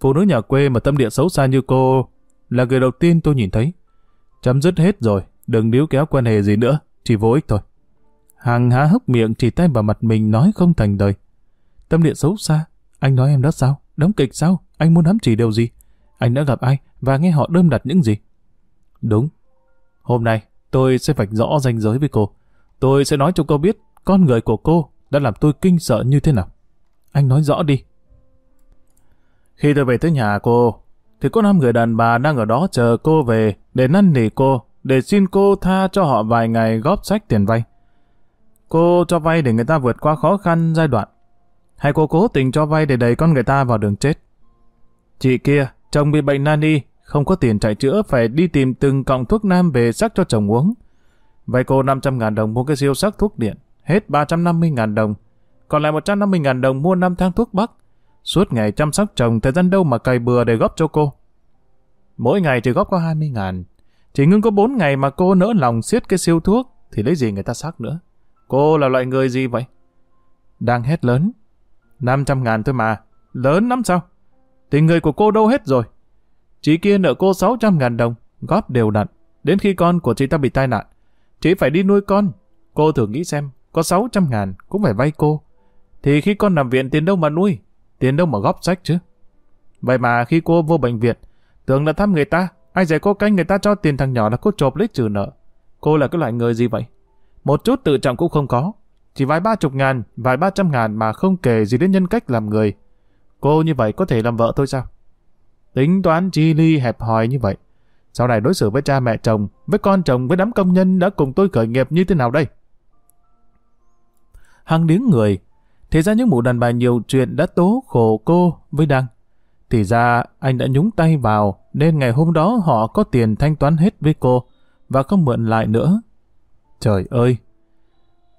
Phụ nữ nhà quê mà tâm địa xấu xa như cô là người đầu tiên tôi nhìn thấy. Chấm dứt hết rồi, đừng níu kéo quan hệ gì nữa, chỉ vô ích thôi. Hằng há hốc miệng chỉ tay vào mặt mình nói không thành đời. Tâm địa xấu xa, anh nói em đó sao? Đóng kịch sao? Anh muốn hắm chỉ điều gì? Anh đã gặp ai và nghe họ đơm đặt những gì? Đúng. Hôm nay, tôi sẽ vạch rõ ranh giới với cô. Tôi sẽ nói cho cô biết con người của cô đã làm tôi kinh sợ như thế nào. Anh nói rõ đi. Khi tôi về tới nhà cô, thì có năm người đàn bà đang ở đó chờ cô về để năn nỉ cô, để xin cô tha cho họ vài ngày góp sách tiền vay. Cô cho vay để người ta vượt qua khó khăn giai đoạn. Hay cô cố tình cho vay để đẩy con người ta vào đường chết. Chị kia, chồng bị bệnh nani, không có tiền chạy chữa phải đi tìm từng cọng thuốc nam về sắc cho chồng uống. Vay cô 500.000 đồng mua cái siêu sắc thuốc điện, hết 350.000 đồng. Còn lại 150.000 đồng mua 5 thang thuốc bắc. Suốt ngày chăm sóc chồng thời gian đâu mà cày bừa để góp cho cô. Mỗi ngày chỉ góp có 20.000. Chỉ ngưng có 4 ngày mà cô nỡ lòng siết cái siêu thuốc thì lấy gì người ta sắc nữa. Cô là loại người gì vậy? Đang hét lớn. 500 ngàn thôi mà. Lớn lắm sao? Thì người của cô đâu hết rồi? Chị kia nợ cô 600 ngàn đồng, góp đều đặn. Đến khi con của chị ta bị tai nạn, chị phải đi nuôi con. Cô thử nghĩ xem, có 600 ngàn cũng phải vay cô. Thì khi con nằm viện tiền đâu mà nuôi? Tiền đâu mà góp sách chứ? Vậy mà khi cô vô bệnh viện, tưởng là thăm người ta, ai dạy cô canh người ta cho tiền thằng nhỏ là cô chộp lấy trừ nợ. Cô là cái loại người gì vậy? Một chút tự trọng cũng không có. Chỉ vài ba chục ngàn, vài ba trăm ngàn mà không kể gì đến nhân cách làm người. Cô như vậy có thể làm vợ tôi sao? Tính toán chi ly hẹp hòi như vậy. Sau này đối xử với cha mẹ chồng, với con chồng, với đám công nhân đã cùng tôi khởi nghiệp như thế nào đây? Hằng điếng người. Thì ra những mụ đàn bà nhiều chuyện đã tố khổ cô với Đăng. Thì ra anh đã nhúng tay vào nên ngày hôm đó họ có tiền thanh toán hết với cô và không mượn lại nữa. Trời ơi!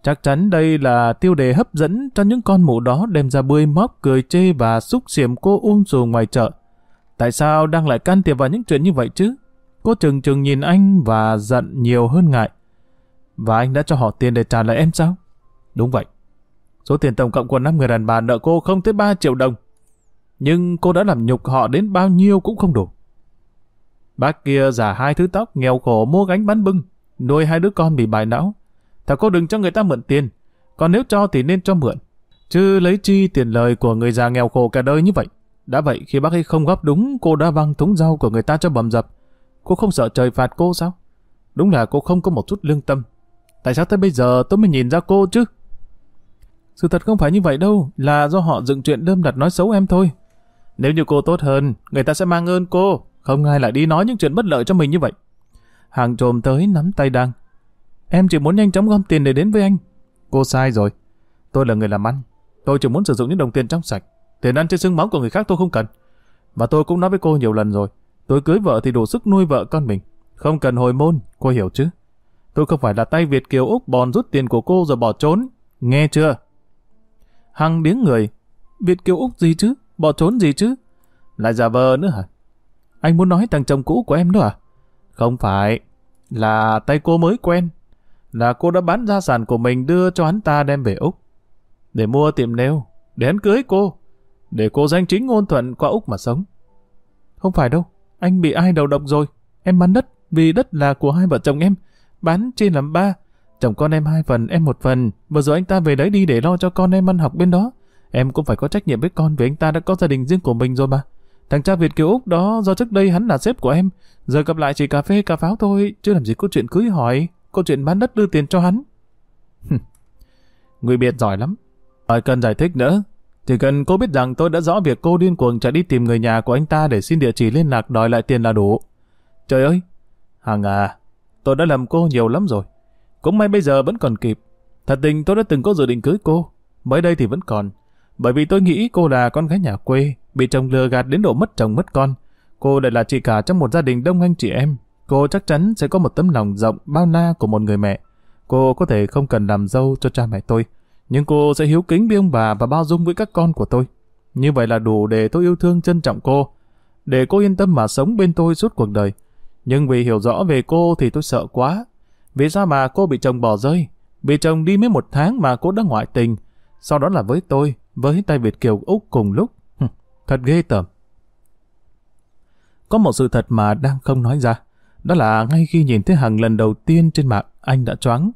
Chắc chắn đây là tiêu đề hấp dẫn cho những con mụ đó đem ra bươi móc cười chê và xúc xiểm cô um dù ngoài chợ. Tại sao đang lại can thiệp vào những chuyện như vậy chứ? Cô chừng chừng nhìn anh và giận nhiều hơn ngại. Và anh đã cho họ tiền để trả lại em sao? Đúng vậy. Số tiền tổng cộng của năm người đàn bà nợ cô không tới 3 triệu đồng. Nhưng cô đã làm nhục họ đến bao nhiêu cũng không đủ. Bác kia giả hai thứ tóc, nghèo khổ mua gánh bán bưng, nuôi hai đứa con bị bại não. Thảo cô đừng cho người ta mượn tiền, còn nếu cho thì nên cho mượn. Chứ lấy chi tiền lời của người già nghèo khổ cả đời như vậy. Đã vậy khi bác ấy không góp đúng, cô đã văng thúng rau của người ta cho bầm dập. Cô không sợ trời phạt cô sao? Đúng là cô không có một chút lương tâm. Tại sao tới bây giờ tôi mới nhìn ra cô chứ? Sự thật không phải như vậy đâu, là do họ dựng chuyện đơm đặt nói xấu em thôi. Nếu như cô tốt hơn, người ta sẽ mang ơn cô, không ai lại đi nói những chuyện bất lợi cho mình như vậy. Hàng trồm tới nắm tay đang. Em chỉ muốn nhanh chóng gom tiền để đến với anh. Cô sai rồi. Tôi là người làm ăn. Tôi chỉ muốn sử dụng những đồng tiền trong sạch. Tiền ăn trên xương máu của người khác tôi không cần. Và tôi cũng nói với cô nhiều lần rồi. Tôi cưới vợ thì đủ sức nuôi vợ con mình. Không cần hồi môn, cô hiểu chứ? Tôi không phải là tay Việt Kiều Úc bòn rút tiền của cô rồi bỏ trốn. Nghe chưa? Hằng điếng người. Việt Kiều Úc gì chứ? Bỏ trốn gì chứ? Lại giả vờ nữa hả? Anh muốn nói thằng chồng cũ của em nữa à? Không phải. Là tay cô mới quen. Là cô đã bán gia sản của mình đưa cho hắn ta đem về Úc. Để mua tiệm nêu. Để hắn cưới cô. Để cô danh chính ngôn thuận qua Úc mà sống. Không phải đâu. Anh bị ai đầu độc rồi. Em bán đất vì đất là của hai vợ chồng em. Bán trên làm ba. Chồng con em hai phần, em một phần. Vừa rồi anh ta về đấy đi để lo cho con em ăn học bên đó. Em cũng phải có trách nhiệm với con vì anh ta đã có gia đình riêng của mình rồi mà. Thằng cha Việt kiều Úc đó do trước đây hắn là sếp của em. Giờ gặp lại chỉ cà phê cà pháo thôi, chứ làm gì có chuyện cưới hỏi, câu chuyện bán đất đưa tiền cho hắn. Người biệt giỏi lắm. Hỏi cần giải thích nữa. Chỉ cần cô biết rằng tôi đã rõ việc cô điên cuồng chạy đi tìm người nhà của anh ta để xin địa chỉ liên lạc đòi lại tiền là đủ. Trời ơi! Hằng à, tôi đã làm cô nhiều lắm rồi. Cũng may bây giờ vẫn còn kịp. Thật tình tôi đã từng có dự định cưới cô. Mới đây thì vẫn còn. Bởi vì tôi nghĩ cô là con gái nhà quê, bị chồng lừa gạt đến độ mất chồng mất con. Cô lại là chị cả trong một gia đình đông anh chị em. Cô chắc chắn sẽ có một tấm lòng rộng bao la của một người mẹ. Cô có thể không cần làm dâu cho cha mẹ tôi, nhưng cô sẽ hiếu kính với ông bà và bao dung với các con của tôi. Như vậy là đủ để tôi yêu thương trân trọng cô, để cô yên tâm mà sống bên tôi suốt cuộc đời. Nhưng vì hiểu rõ về cô thì tôi sợ quá. Vì sao mà cô bị chồng bỏ rơi? Vì chồng đi mới một tháng mà cô đã ngoại tình. Sau đó là với tôi, với tay Việt Kiều Úc cùng lúc. Thật ghê tởm. Có một sự thật mà đang không nói ra. Đó là ngay khi nhìn thấy Hằng lần đầu tiên trên mạng, anh đã choáng.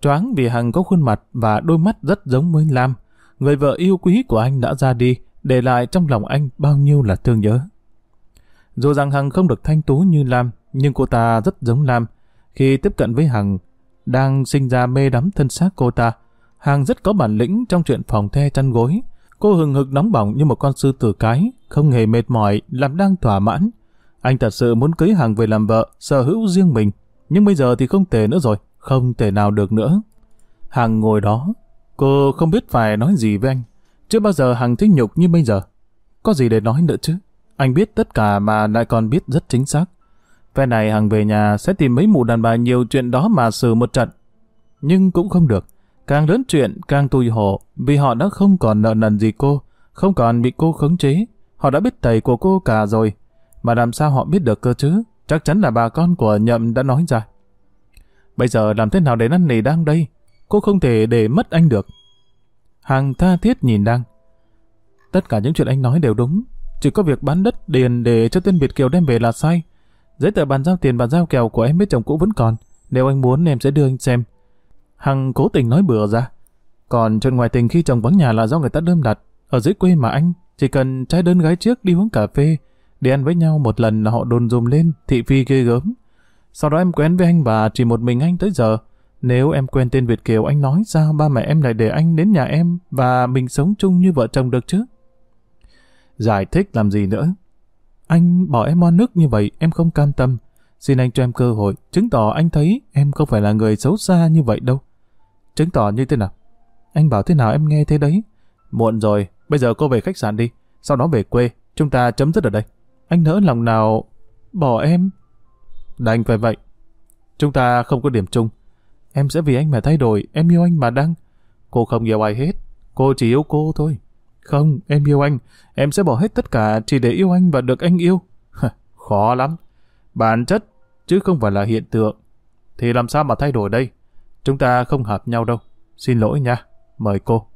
Choáng vì Hằng có khuôn mặt và đôi mắt rất giống với Lam. Người vợ yêu quý của anh đã ra đi, để lại trong lòng anh bao nhiêu là thương nhớ. Dù rằng Hằng không được thanh tú như Lam, nhưng cô ta rất giống Lam. Khi tiếp cận với Hằng, đang sinh ra mê đắm thân xác cô ta, Hằng rất có bản lĩnh trong chuyện phòng the chăn gối. Cô hừng hực nóng bỏng như một con sư tử cái, không hề mệt mỏi, làm đang thỏa mãn. Anh thật sự muốn cưới Hằng về làm vợ, sở hữu riêng mình. Nhưng bây giờ thì không thể nữa rồi, không thể nào được nữa. Hằng ngồi đó, cô không biết phải nói gì với anh. Chưa bao giờ Hằng thích nhục như bây giờ. Có gì để nói nữa chứ? Anh biết tất cả mà lại còn biết rất chính xác. Phe này Hằng về nhà sẽ tìm mấy mụ đàn bà nhiều chuyện đó mà xử một trận. Nhưng cũng không được. Càng lớn chuyện càng tùy hổ vì họ đã không còn nợ nần gì cô, không còn bị cô khống chế. Họ đã biết tẩy của cô cả rồi. Mà làm sao họ biết được cơ chứ? Chắc chắn là bà con của nhậm đã nói ra. Bây giờ làm thế nào để năn nỉ đang đây? Cô không thể để mất anh được. Hàng tha thiết nhìn đang. Tất cả những chuyện anh nói đều đúng. Chỉ có việc bán đất điền để cho tên Việt Kiều đem về là sai. Giấy tờ bàn giao tiền bàn giao kèo của em với chồng cũ vẫn còn. Nếu anh muốn em sẽ đưa anh xem. Hằng cố tình nói bừa ra. Còn chuyện ngoài tình khi chồng vắng nhà là do người ta đơm đặt. Ở dưới quê mà anh, chỉ cần trai đơn gái trước đi uống cà phê, đi ăn với nhau một lần là họ đồn dùm lên, thị phi ghê gớm. Sau đó em quen với anh và chỉ một mình anh tới giờ. Nếu em quen tên Việt Kiều anh nói sao ba mẹ em lại để anh đến nhà em và mình sống chung như vợ chồng được chứ? Giải thích làm gì nữa? Anh bỏ em on nước như vậy em không cam tâm. Xin anh cho em cơ hội, chứng tỏ anh thấy em không phải là người xấu xa như vậy đâu. Chứng tỏ như thế nào? Anh bảo thế nào em nghe thế đấy. Muộn rồi, bây giờ cô về khách sạn đi, sau đó về quê, Chúng ta chấm dứt ở đây. Anh nỡ lòng nào bỏ em? Đành phải vậy. Chúng ta không có điểm chung. Em sẽ vì anh mà thay đổi, em yêu anh mà đăng. Cô không yêu ai hết, cô chỉ yêu cô thôi. Không, em yêu anh, em sẽ bỏ hết tất cả chỉ để yêu anh và được anh yêu. Khó lắm. Bản chất, chứ không phải là hiện tượng. Thì làm sao mà thay đổi đây? Chúng ta không hợp nhau đâu. Xin lỗi nha. Mời cô.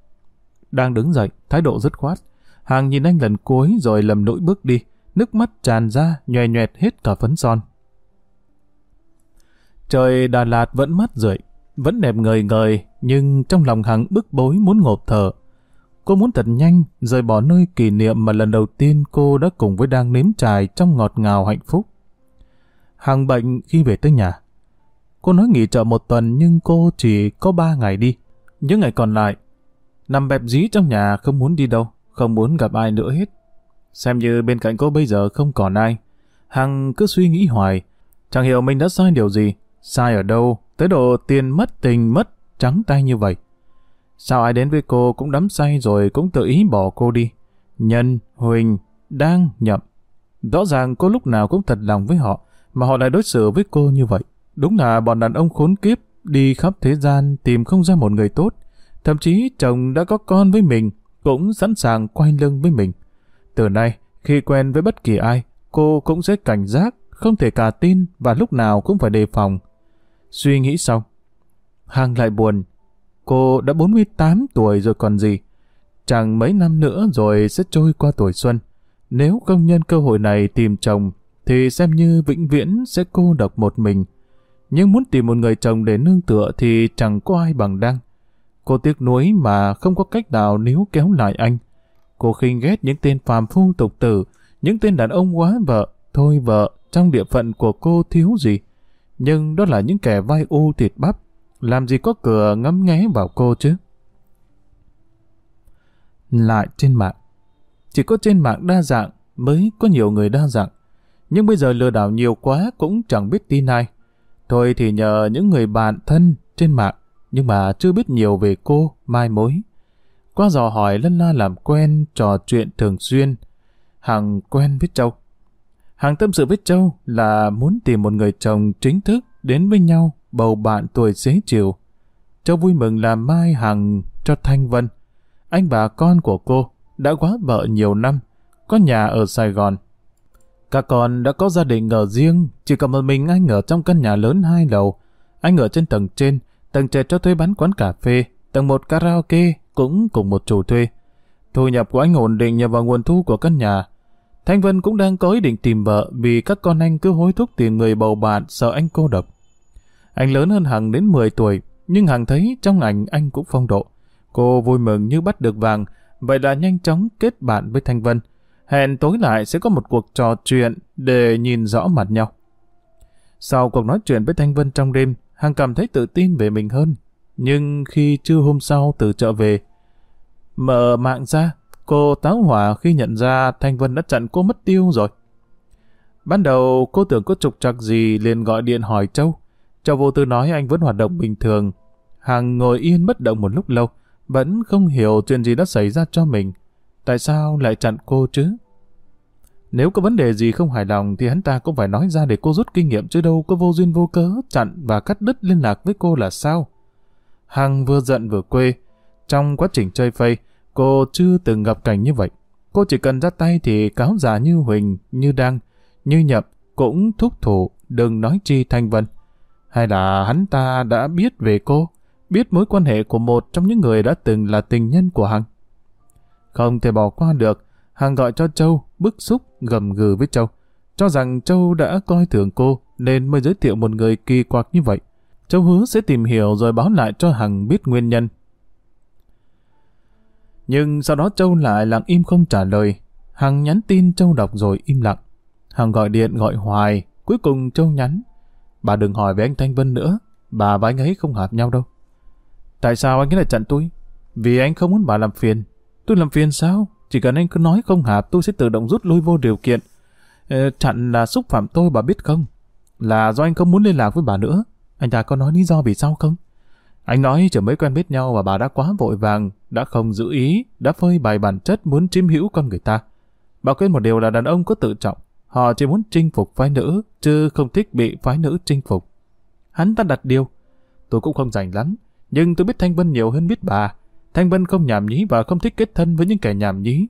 Đang đứng dậy, thái độ dứt khoát. Hàng nhìn anh lần cuối rồi lầm lũi bước đi. Nước mắt tràn ra, nhòe nhòet hết cả phấn son. Trời Đà Lạt vẫn mắt rượi, vẫn đẹp ngời ngời, nhưng trong lòng Hằng bức bối muốn ngộp thở. Cô muốn thật nhanh rời bỏ nơi kỷ niệm mà lần đầu tiên cô đã cùng với đang nếm trải trong ngọt ngào hạnh phúc. Hằng bệnh khi về tới nhà. Cô nói nghỉ chợ một tuần nhưng cô chỉ có ba ngày đi. Những ngày còn lại, nằm bẹp dí trong nhà không muốn đi đâu, không muốn gặp ai nữa hết. Xem như bên cạnh cô bây giờ không còn ai. Hằng cứ suy nghĩ hoài, chẳng hiểu mình đã sai điều gì, sai ở đâu, tới độ tiền mất tình mất trắng tay như vậy. Sao ai đến với cô cũng đắm say rồi cũng tự ý bỏ cô đi. Nhân, Huỳnh, đang nhậm. Rõ ràng cô lúc nào cũng thật lòng với họ, mà họ lại đối xử với cô như vậy. Đúng là bọn đàn ông khốn kiếp, đi khắp thế gian tìm không ra một người tốt. Thậm chí chồng đã có con với mình, cũng sẵn sàng quay lưng với mình. Từ nay, khi quen với bất kỳ ai, cô cũng sẽ cảnh giác, không thể cả tin và lúc nào cũng phải đề phòng. Suy nghĩ xong, Hằng lại buồn. Cô đã 48 tuổi rồi còn gì. Chẳng mấy năm nữa rồi sẽ trôi qua tuổi xuân. Nếu công nhân cơ hội này tìm chồng, thì xem như vĩnh viễn sẽ cô độc một mình. Nhưng muốn tìm một người chồng để nương tựa thì chẳng có ai bằng đăng. Cô tiếc nuối mà không có cách nào níu kéo lại anh. Cô khinh ghét những tên phàm phu tục tử, những tên đàn ông quá vợ, thôi vợ, trong địa phận của cô thiếu gì. Nhưng đó là những kẻ vai u thịt bắp, làm gì có cửa ngắm nghé vào cô chứ. Lại trên mạng. Chỉ có trên mạng đa dạng mới có nhiều người đa dạng. Nhưng bây giờ lừa đảo nhiều quá cũng chẳng biết tin ai. Thôi thì nhờ những người bạn thân trên mạng, nhưng mà chưa biết nhiều về cô, mai mối. Qua dò hỏi lân la làm quen, trò chuyện thường xuyên. Hằng quen với Châu. Hằng tâm sự với Châu là muốn tìm một người chồng chính thức đến với nhau, bầu bạn tuổi xế chiều. Châu vui mừng làm mai Hằng cho Thanh Vân. Anh bà con của cô đã quá vợ nhiều năm, có nhà ở Sài Gòn. Các con đã có gia đình ở riêng, chỉ còn một mình anh ở trong căn nhà lớn hai lầu. Anh ở trên tầng trên, tầng trệt cho thuê bán quán cà phê, tầng một karaoke cũng cùng một chủ thuê. Thu nhập của anh ổn định nhờ vào nguồn thu của căn nhà. Thanh Vân cũng đang có ý định tìm vợ vì các con anh cứ hối thúc tiền người bầu bạn sợ anh cô độc. Anh lớn hơn Hằng đến 10 tuổi, nhưng Hằng thấy trong ảnh anh cũng phong độ. Cô vui mừng như bắt được vàng, vậy là nhanh chóng kết bạn với Thanh Vân. Hẹn tối lại sẽ có một cuộc trò chuyện để nhìn rõ mặt nhau. Sau cuộc nói chuyện với Thanh Vân trong đêm, Hằng cảm thấy tự tin về mình hơn. Nhưng khi trưa hôm sau từ chợ về, mở mạng ra, cô táo hỏa khi nhận ra Thanh Vân đã chặn cô mất tiêu rồi. Ban đầu cô tưởng có trục trặc gì liền gọi điện hỏi Châu. Châu vô tư nói anh vẫn hoạt động bình thường. Hằng ngồi yên bất động một lúc lâu, vẫn không hiểu chuyện gì đã xảy ra cho mình. Tại sao lại chặn cô chứ? Nếu có vấn đề gì không hài lòng thì hắn ta cũng phải nói ra để cô rút kinh nghiệm chứ đâu có vô duyên vô cớ chặn và cắt đứt liên lạc với cô là sao? Hằng vừa giận vừa quê. Trong quá trình chơi phây, cô chưa từng gặp cảnh như vậy. Cô chỉ cần ra tay thì cáo già như Huỳnh, như Đăng, như Nhậm cũng thúc thủ, đừng nói chi Thanh Vân. Hay là hắn ta đã biết về cô, biết mối quan hệ của một trong những người đã từng là tình nhân của Hằng. Không thể bỏ qua được, Hằng gọi cho Châu, bức xúc, gầm gừ với Châu. Cho rằng Châu đã coi thường cô, nên mới giới thiệu một người kỳ quặc như vậy. Châu hứa sẽ tìm hiểu rồi báo lại cho Hằng biết nguyên nhân. Nhưng sau đó Châu lại lặng im không trả lời. Hằng nhắn tin Châu đọc rồi im lặng. Hằng gọi điện gọi hoài, cuối cùng Châu nhắn. Bà đừng hỏi về anh Thanh Vân nữa, bà và anh ấy không hợp nhau đâu. Tại sao anh ấy lại chặn tôi? Vì anh không muốn bà làm phiền. Tôi làm phiền sao? Chỉ cần anh cứ nói không hợp tôi sẽ tự động rút lui vô điều kiện. Ờ, chặn là xúc phạm tôi bà biết không? Là do anh không muốn liên lạc với bà nữa. Anh ta có nói lý do vì sao không? Anh nói chờ mới quen biết nhau và bà đã quá vội vàng, đã không giữ ý, đã phơi bài bản chất muốn chiếm hữu con người ta. Bà quên một điều là đàn ông có tự trọng. Họ chỉ muốn chinh phục phái nữ, chứ không thích bị phái nữ chinh phục. Hắn ta đặt điều. Tôi cũng không rảnh lắm, nhưng tôi biết Thanh Vân nhiều hơn biết bà. Thanh Vân không nhảm nhí và không thích kết thân với những kẻ nhảm nhí.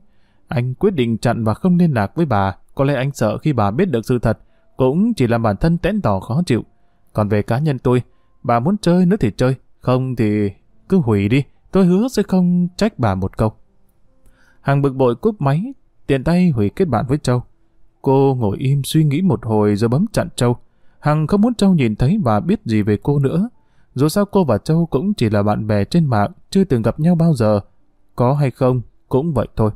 Anh quyết định chặn và không liên lạc với bà. Có lẽ anh sợ khi bà biết được sự thật, cũng chỉ làm bản thân tén tỏ khó chịu. Còn về cá nhân tôi, bà muốn chơi nữa thì chơi, không thì cứ hủy đi. Tôi hứa sẽ không trách bà một câu. Hằng bực bội cúp máy, tiện tay hủy kết bạn với Châu. Cô ngồi im suy nghĩ một hồi rồi bấm chặn Châu. Hằng không muốn Châu nhìn thấy và biết gì về cô nữa. Dù sao cô và Châu cũng chỉ là bạn bè trên mạng, chưa từng gặp nhau bao giờ. Có hay không, cũng vậy thôi.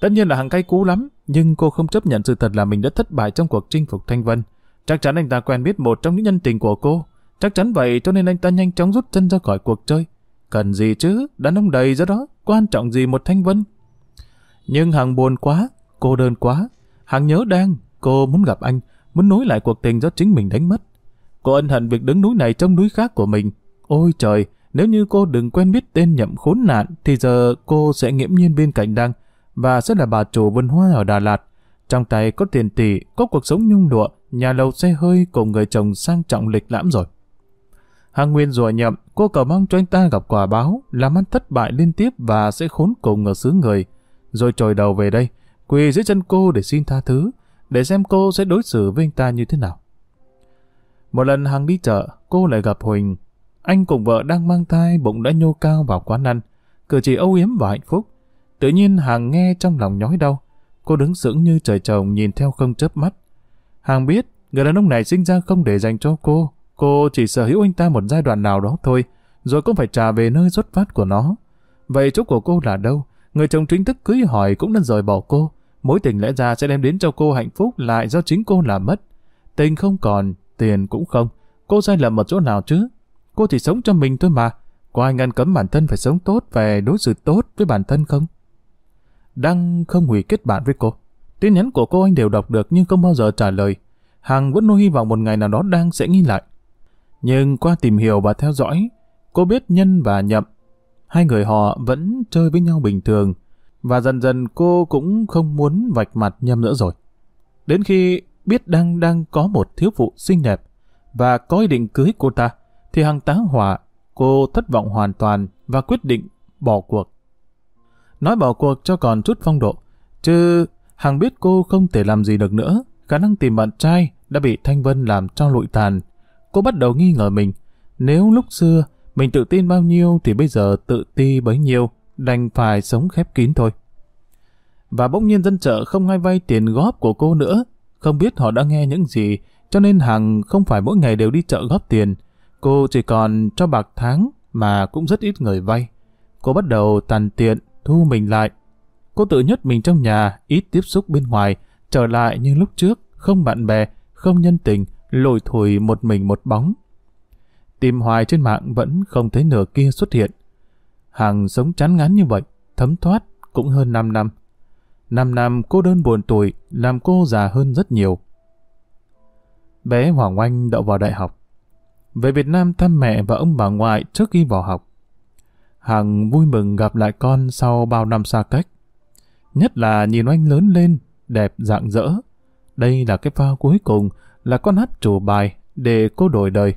Tất nhiên là Hằng cay cú lắm, nhưng cô không chấp nhận sự thật là mình đã thất bại trong cuộc chinh phục Thanh Vân. Chắc chắn anh ta quen biết một trong những nhân tình của cô. Chắc chắn vậy cho nên anh ta nhanh chóng rút chân ra khỏi cuộc chơi. Cần gì chứ, đàn ông đầy ra đó, quan trọng gì một Thanh Vân. Nhưng Hằng buồn quá, cô đơn quá. Hằng nhớ đang, cô muốn gặp anh, muốn nối lại cuộc tình do chính mình đánh mất. Cô ân hận việc đứng núi này trong núi khác của mình. Ôi trời, nếu như cô đừng quen biết tên nhậm khốn nạn, thì giờ cô sẽ nghiễm nhiên bên cạnh Đăng, và sẽ là bà chủ vườn hoa ở Đà Lạt. Trong tay có tiền tỷ, có cuộc sống nhung lụa, nhà lầu xe hơi cùng người chồng sang trọng lịch lãm rồi. Hàng Nguyên rủa nhậm, cô cầu mong cho anh ta gặp quả báo, làm ăn thất bại liên tiếp và sẽ khốn cùng ở xứ người. Rồi trồi đầu về đây, quỳ dưới chân cô để xin tha thứ, để xem cô sẽ đối xử với anh ta như thế nào. Một lần Hằng đi chợ, cô lại gặp Huỳnh. Anh cùng vợ đang mang thai, bụng đã nhô cao vào quán ăn. Cử chỉ âu yếm và hạnh phúc. Tự nhiên Hằng nghe trong lòng nhói đau. Cô đứng sững như trời trồng nhìn theo không chớp mắt. Hằng biết, người đàn ông này sinh ra không để dành cho cô. Cô chỉ sở hữu anh ta một giai đoạn nào đó thôi, rồi cũng phải trả về nơi xuất phát của nó. Vậy chỗ của cô là đâu? Người chồng chính thức cưới hỏi cũng đã rời bỏ cô. Mối tình lẽ ra sẽ đem đến cho cô hạnh phúc lại do chính cô làm mất. Tình không còn, tiền cũng không. Cô sai lầm ở chỗ nào chứ? Cô chỉ sống cho mình thôi mà. Có ai ngăn cấm bản thân phải sống tốt và đối xử tốt với bản thân không? Đăng không hủy kết bạn với cô. Tin nhắn của cô anh đều đọc được nhưng không bao giờ trả lời. Hằng vẫn nuôi hy vọng một ngày nào đó Đăng sẽ nghi lại. Nhưng qua tìm hiểu và theo dõi, cô biết Nhân và Nhậm, hai người họ vẫn chơi với nhau bình thường, và dần dần cô cũng không muốn vạch mặt Nhâm nữa rồi. Đến khi biết Đăng đang có một thiếu phụ xinh đẹp và có ý định cưới cô ta, thì Hằng tá hỏa, cô thất vọng hoàn toàn và quyết định bỏ cuộc. Nói bỏ cuộc cho còn chút phong độ, chứ Hằng biết cô không thể làm gì được nữa, khả năng tìm bạn trai đã bị Thanh Vân làm cho lụi tàn. Cô bắt đầu nghi ngờ mình, nếu lúc xưa mình tự tin bao nhiêu thì bây giờ tự ti bấy nhiêu, đành phải sống khép kín thôi. Và bỗng nhiên dân chợ không ai vay tiền góp của cô nữa, không biết họ đã nghe những gì, cho nên Hằng không phải mỗi ngày đều đi chợ góp tiền. Cô chỉ còn cho bạc tháng mà cũng rất ít người vay. Cô bắt đầu tàn tiện, thu mình lại. Cô tự nhất mình trong nhà, ít tiếp xúc bên ngoài, trở lại như lúc trước, không bạn bè, không nhân tình, lùi thổi một mình một bóng. Tìm hoài trên mạng vẫn không thấy nửa kia xuất hiện. Hằng sống chán ngán như vậy, thấm thoát cũng hơn 5 năm. 5 năm cô đơn buồn tuổi, làm cô già hơn rất nhiều. Bé Hoàng Oanh đậu vào đại học. Về Việt Nam thăm mẹ và ông bà ngoại trước khi vào học. Hằng vui mừng gặp lại con sau bao năm xa cách. Nhất là nhìn oanh lớn lên, đẹp dạng dỡ. Đây là cái pha cuối cùng, là con hát chủ bài để cô đổi đời.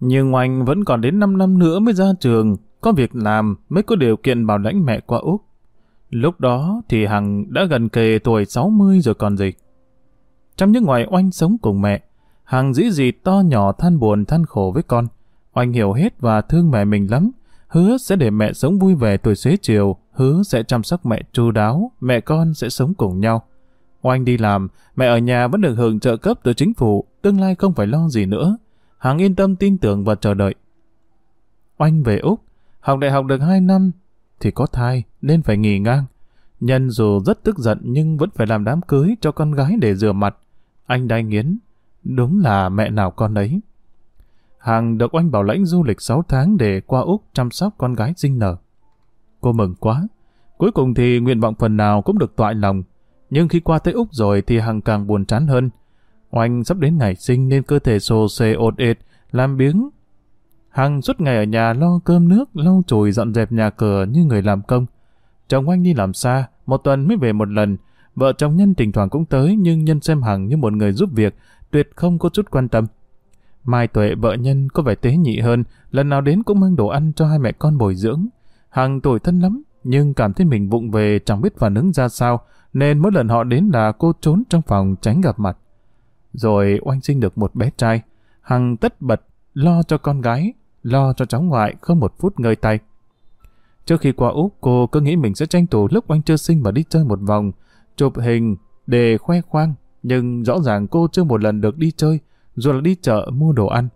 Nhưng oanh vẫn còn đến 5 năm nữa mới ra trường, có việc làm mới có điều kiện bảo lãnh mẹ qua Úc. Lúc đó thì Hằng đã gần kề tuổi 60 rồi còn gì. Trong những ngày oanh sống cùng mẹ, Hằng dĩ gì to nhỏ than buồn than khổ với con. Oanh hiểu hết và thương mẹ mình lắm, hứa sẽ để mẹ sống vui vẻ tuổi xế chiều, hứa sẽ chăm sóc mẹ chu đáo, mẹ con sẽ sống cùng nhau. Oanh đi làm, mẹ ở nhà vẫn được hưởng trợ cấp từ chính phủ, tương lai không phải lo gì nữa. Hằng yên tâm tin tưởng và chờ đợi. Oanh về Úc, học đại học được 2 năm, thì có thai nên phải nghỉ ngang. Nhân dù rất tức giận nhưng vẫn phải làm đám cưới cho con gái để rửa mặt. Anh đai nghiến, đúng là mẹ nào con ấy. Hằng được oanh bảo lãnh du lịch 6 tháng để qua Úc chăm sóc con gái sinh nở. Cô mừng quá. Cuối cùng thì nguyện vọng phần nào cũng được toại lòng. Nhưng khi qua tới Úc rồi thì Hằng càng buồn chán hơn. Oanh sắp đến ngày sinh nên cơ thể sồ xề ột ệt, làm biếng. Hằng suốt ngày ở nhà lo cơm nước, lau chùi dọn dẹp nhà cửa như người làm công. Chồng Oanh đi làm xa, một tuần mới về một lần. Vợ chồng Nhân thỉnh thoảng cũng tới nhưng Nhân xem Hằng như một người giúp việc, tuyệt không có chút quan tâm. Mai Tuệ vợ Nhân có vẻ tế nhị hơn, lần nào đến cũng mang đồ ăn cho hai mẹ con bồi dưỡng. Hằng tuổi thân lắm, nhưng cảm thấy mình vụng về chẳng biết phản ứng ra sao, nên mỗi lần họ đến là cô trốn trong phòng tránh gặp mặt. Rồi oanh sinh được một bé trai, Hằng tất bật lo cho con gái, lo cho cháu ngoại không một phút ngơi tay. Trước khi qua Úc, cô cứ nghĩ mình sẽ tranh thủ lúc oanh chưa sinh mà đi chơi một vòng, chụp hình để khoe khoang, nhưng rõ ràng cô chưa một lần được đi chơi, dù là đi chợ mua đồ ăn.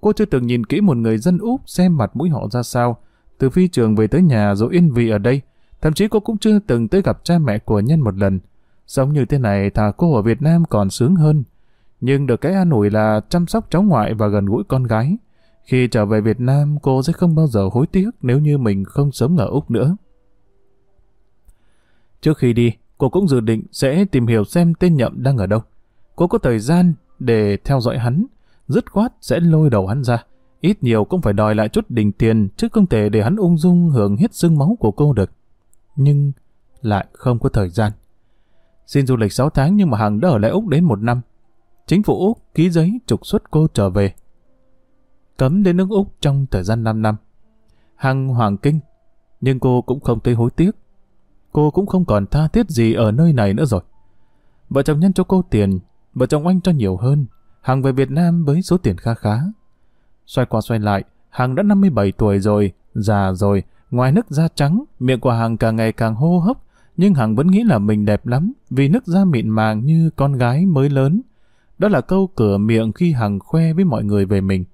Cô chưa từng nhìn kỹ một người dân Úc xem mặt mũi họ ra sao, từ phi trường về tới nhà rồi yên vị ở đây. Thậm chí cô cũng chưa từng tới gặp cha mẹ của nhân một lần. Sống như thế này thà cô ở Việt Nam còn sướng hơn. Nhưng được cái an ủi là chăm sóc cháu ngoại và gần gũi con gái. Khi trở về Việt Nam, cô sẽ không bao giờ hối tiếc nếu như mình không sống ở Úc nữa. Trước khi đi, cô cũng dự định sẽ tìm hiểu xem tên nhậm đang ở đâu. Cô có thời gian để theo dõi hắn, dứt khoát sẽ lôi đầu hắn ra. Ít nhiều cũng phải đòi lại chút đỉnh tiền, chứ không thể để hắn ung dung hưởng hết xương máu của cô được. Nhưng lại không có thời gian. Xin du lịch 6 tháng nhưng mà Hằng đã ở lại Úc đến một năm. Chính phủ Úc ký giấy trục xuất cô trở về. Cấm đến nước Úc trong thời gian 5 năm. Hằng hoàng kinh, nhưng cô cũng không thấy hối tiếc. Cô cũng không còn tha thiết gì ở nơi này nữa rồi. Vợ chồng nhân cho cô tiền, vợ chồng anh cho nhiều hơn. Hằng về Việt Nam với số tiền kha khá. Xoay qua xoay lại, Hằng đã 57 tuổi rồi, già rồi, ngoài nước da trắng, miệng của Hằng càng ngày càng hô hấp, nhưng Hằng vẫn nghĩ là mình đẹp lắm, vì nước da mịn màng như con gái mới lớn. Đó là câu cửa miệng khi Hằng khoe với mọi người về mình.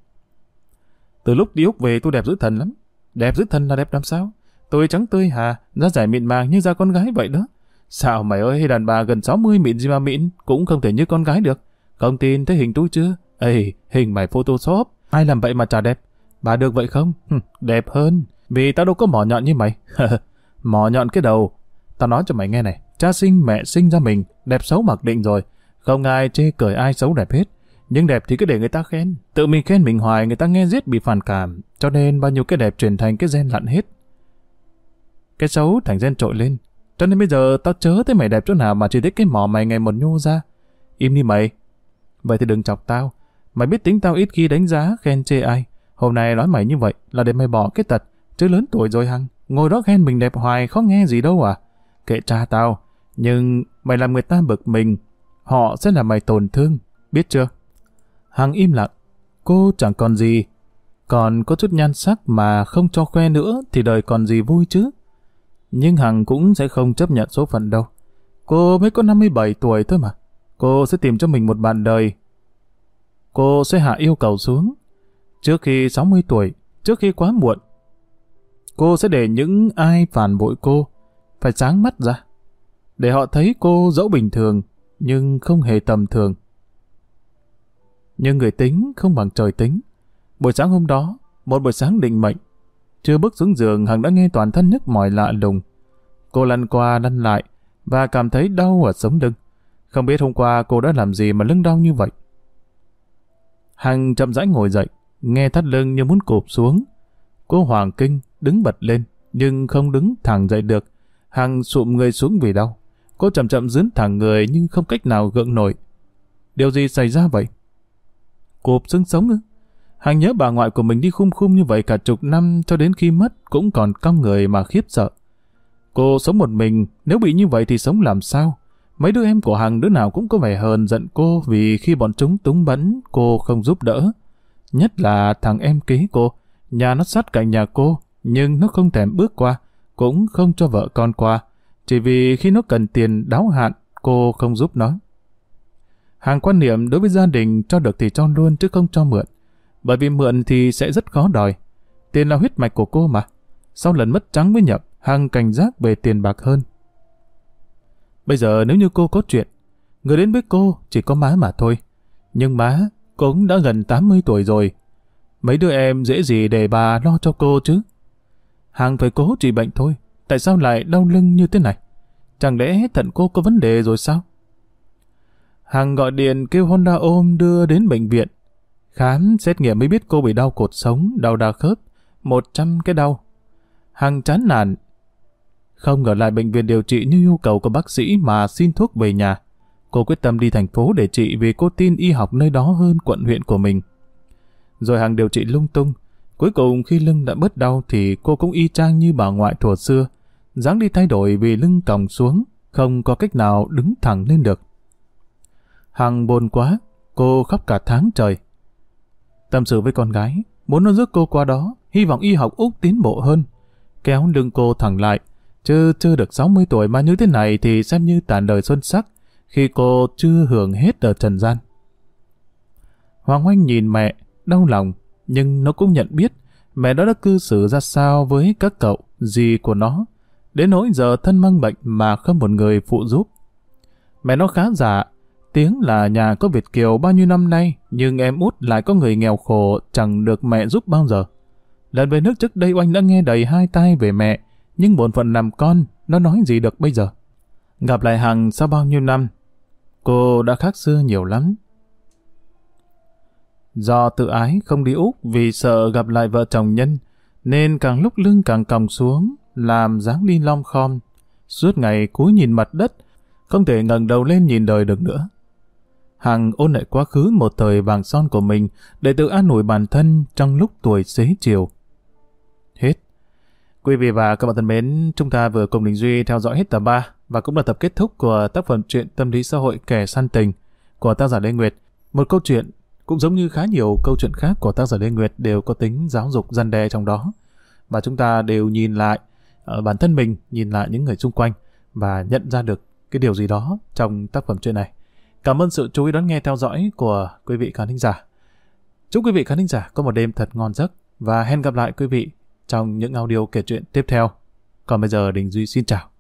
Từ lúc đi Úc về tôi đẹp dữ thần lắm. Đẹp dữ thần là đẹp làm sao? Tôi trắng tươi hà, da dẻ mịn màng như da con gái vậy đó. Sao mày ơi, đàn bà gần 60 mịn gì mà mịn, cũng không thể như con gái được. Không tin thấy hình tôi chưa? Ê, hình mày photoshop. Ai làm vậy mà chả đẹp? Bà được vậy không? đẹp hơn. Vì tao đâu có mỏ nhọn như mày. mỏ nhọn cái đầu. Tao nói cho mày nghe này. Cha sinh mẹ sinh ra mình. Đẹp xấu mặc định rồi. Không ai chê cười ai xấu đẹp hết. Nhưng đẹp thì cứ để người ta khen. Tự mình khen mình hoài người ta nghe giết bị phản cảm. Cho nên bao nhiêu cái đẹp chuyển thành cái gen lặn hết. Cái xấu thành gen trội lên. Cho nên bây giờ tao chớ thấy mày đẹp chỗ nào mà chỉ thích cái mỏ mày ngày một nhô ra. Im đi mày. Vậy thì đừng chọc tao. Mày biết tính tao ít khi đánh giá, khen chê ai. Hôm nay nói mày như vậy là để mày bỏ cái tật. Chứ lớn tuổi rồi hằng. Ngồi đó khen mình đẹp hoài, khó nghe gì đâu à. Kệ cha tao. Nhưng mày làm người ta bực mình. Họ sẽ làm mày tổn thương. Biết chưa? Hằng im lặng. Cô chẳng còn gì. Còn có chút nhan sắc mà không cho khoe nữa thì đời còn gì vui chứ. Nhưng Hằng cũng sẽ không chấp nhận số phận đâu. Cô mới có 57 tuổi thôi mà. Cô sẽ tìm cho mình một bạn đời cô sẽ hạ yêu cầu xuống. Trước khi 60 tuổi, trước khi quá muộn, cô sẽ để những ai phản bội cô phải sáng mắt ra, để họ thấy cô dẫu bình thường nhưng không hề tầm thường. Nhưng người tính không bằng trời tính. Buổi sáng hôm đó, một buổi sáng định mệnh, chưa bước xuống giường Hằng đã nghe toàn thân nhức mỏi lạ lùng. Cô lăn qua lăn lại và cảm thấy đau ở sống lưng. Không biết hôm qua cô đã làm gì mà lưng đau như vậy. Hằng chậm rãi ngồi dậy, nghe thắt lưng như muốn cụp xuống. Cô Hoàng Kinh đứng bật lên, nhưng không đứng thẳng dậy được. Hằng sụm người xuống vì đau. Cô chậm chậm dướn thẳng người nhưng không cách nào gượng nổi. Điều gì xảy ra vậy? Cụp xương sống ư? Hằng nhớ bà ngoại của mình đi khum khum như vậy cả chục năm cho đến khi mất cũng còn cong người mà khiếp sợ. Cô sống một mình, nếu bị như vậy thì sống làm sao? Mấy đứa em của Hằng đứa nào cũng có vẻ hờn giận cô vì khi bọn chúng túng bấn, cô không giúp đỡ. Nhất là thằng em kế cô, nhà nó sát cạnh nhà cô, nhưng nó không thèm bước qua, cũng không cho vợ con qua. Chỉ vì khi nó cần tiền đáo hạn, cô không giúp nó. Hàng quan niệm đối với gia đình cho được thì cho luôn chứ không cho mượn. Bởi vì mượn thì sẽ rất khó đòi. Tiền là huyết mạch của cô mà. Sau lần mất trắng với nhập, Hằng cảnh giác về tiền bạc hơn. Bây giờ nếu như cô có chuyện, người đến với cô chỉ có má mà thôi. Nhưng má cũng đã gần 80 tuổi rồi. Mấy đứa em dễ gì để bà lo cho cô chứ? Hàng phải cố trị bệnh thôi. Tại sao lại đau lưng như thế này? Chẳng lẽ thận cô có vấn đề rồi sao? Hàng gọi điện kêu Honda ôm đưa đến bệnh viện. Khám, xét nghiệm mới biết cô bị đau cột sống, đau đa khớp, 100 cái đau. Hàng chán nản. không ở lại bệnh viện điều trị như yêu cầu của bác sĩ mà xin thuốc về nhà. Cô quyết tâm đi thành phố để trị vì cô tin y học nơi đó hơn quận huyện của mình. Rồi hàng điều trị lung tung. Cuối cùng khi lưng đã bớt đau thì cô cũng y chang như bà ngoại thuở xưa. dáng đi thay đổi vì lưng còng xuống, không có cách nào đứng thẳng lên được. Hằng buồn quá, cô khóc cả tháng trời. Tâm sự với con gái, muốn nó rước cô qua đó, hy vọng y học Úc tiến bộ hơn. Kéo lưng cô thẳng lại, chứ chưa được 60 tuổi mà như thế này thì xem như tàn đời xuân sắc, khi cô chưa hưởng hết ở trần gian. Hoàng Oanh nhìn mẹ, đau lòng, nhưng nó cũng nhận biết mẹ nó đã cư xử ra sao với các cậu, gì của nó, đến nỗi giờ thân mang bệnh mà không một người phụ giúp. Mẹ nó khá giả, tiếng là nhà có Việt Kiều bao nhiêu năm nay, nhưng em út lại có người nghèo khổ chẳng được mẹ giúp bao giờ. Lần về nước trước đây oanh đã nghe đầy hai tai về mẹ, nhưng bổn phận làm con, nó nói gì được bây giờ. Gặp lại Hằng sau bao nhiêu năm, cô đã khác xưa nhiều lắm. Do tự ái không đi Úc vì sợ gặp lại vợ chồng nhân, nên càng lúc lưng càng còng xuống, làm dáng đi lom khom. Suốt ngày cúi nhìn mặt đất, không thể ngẩng đầu lên nhìn đời được nữa. Hằng ôn lại quá khứ một thời vàng son của mình để tự an ủi bản thân trong lúc tuổi xế chiều. Hết. Quý vị và các bạn thân mến, chúng ta vừa cùng Đình Duy theo dõi hết tập 3 và cũng là tập kết thúc của tác phẩm truyện tâm lý xã hội kẻ săn tình của tác giả Lê Nguyệt. Một câu chuyện cũng giống như khá nhiều câu chuyện khác của tác giả Lê Nguyệt đều có tính giáo dục gian đe trong đó. Và chúng ta đều nhìn lại ờ, bản thân mình, nhìn lại những người xung quanh và nhận ra được cái điều gì đó trong tác phẩm truyện này. Cảm ơn sự chú ý đón nghe theo dõi của quý vị khán thính giả. Chúc quý vị khán thính giả có một đêm thật ngon giấc và hẹn gặp lại quý vị trong những audio kể chuyện tiếp theo. Còn bây giờ Đình Duy xin chào.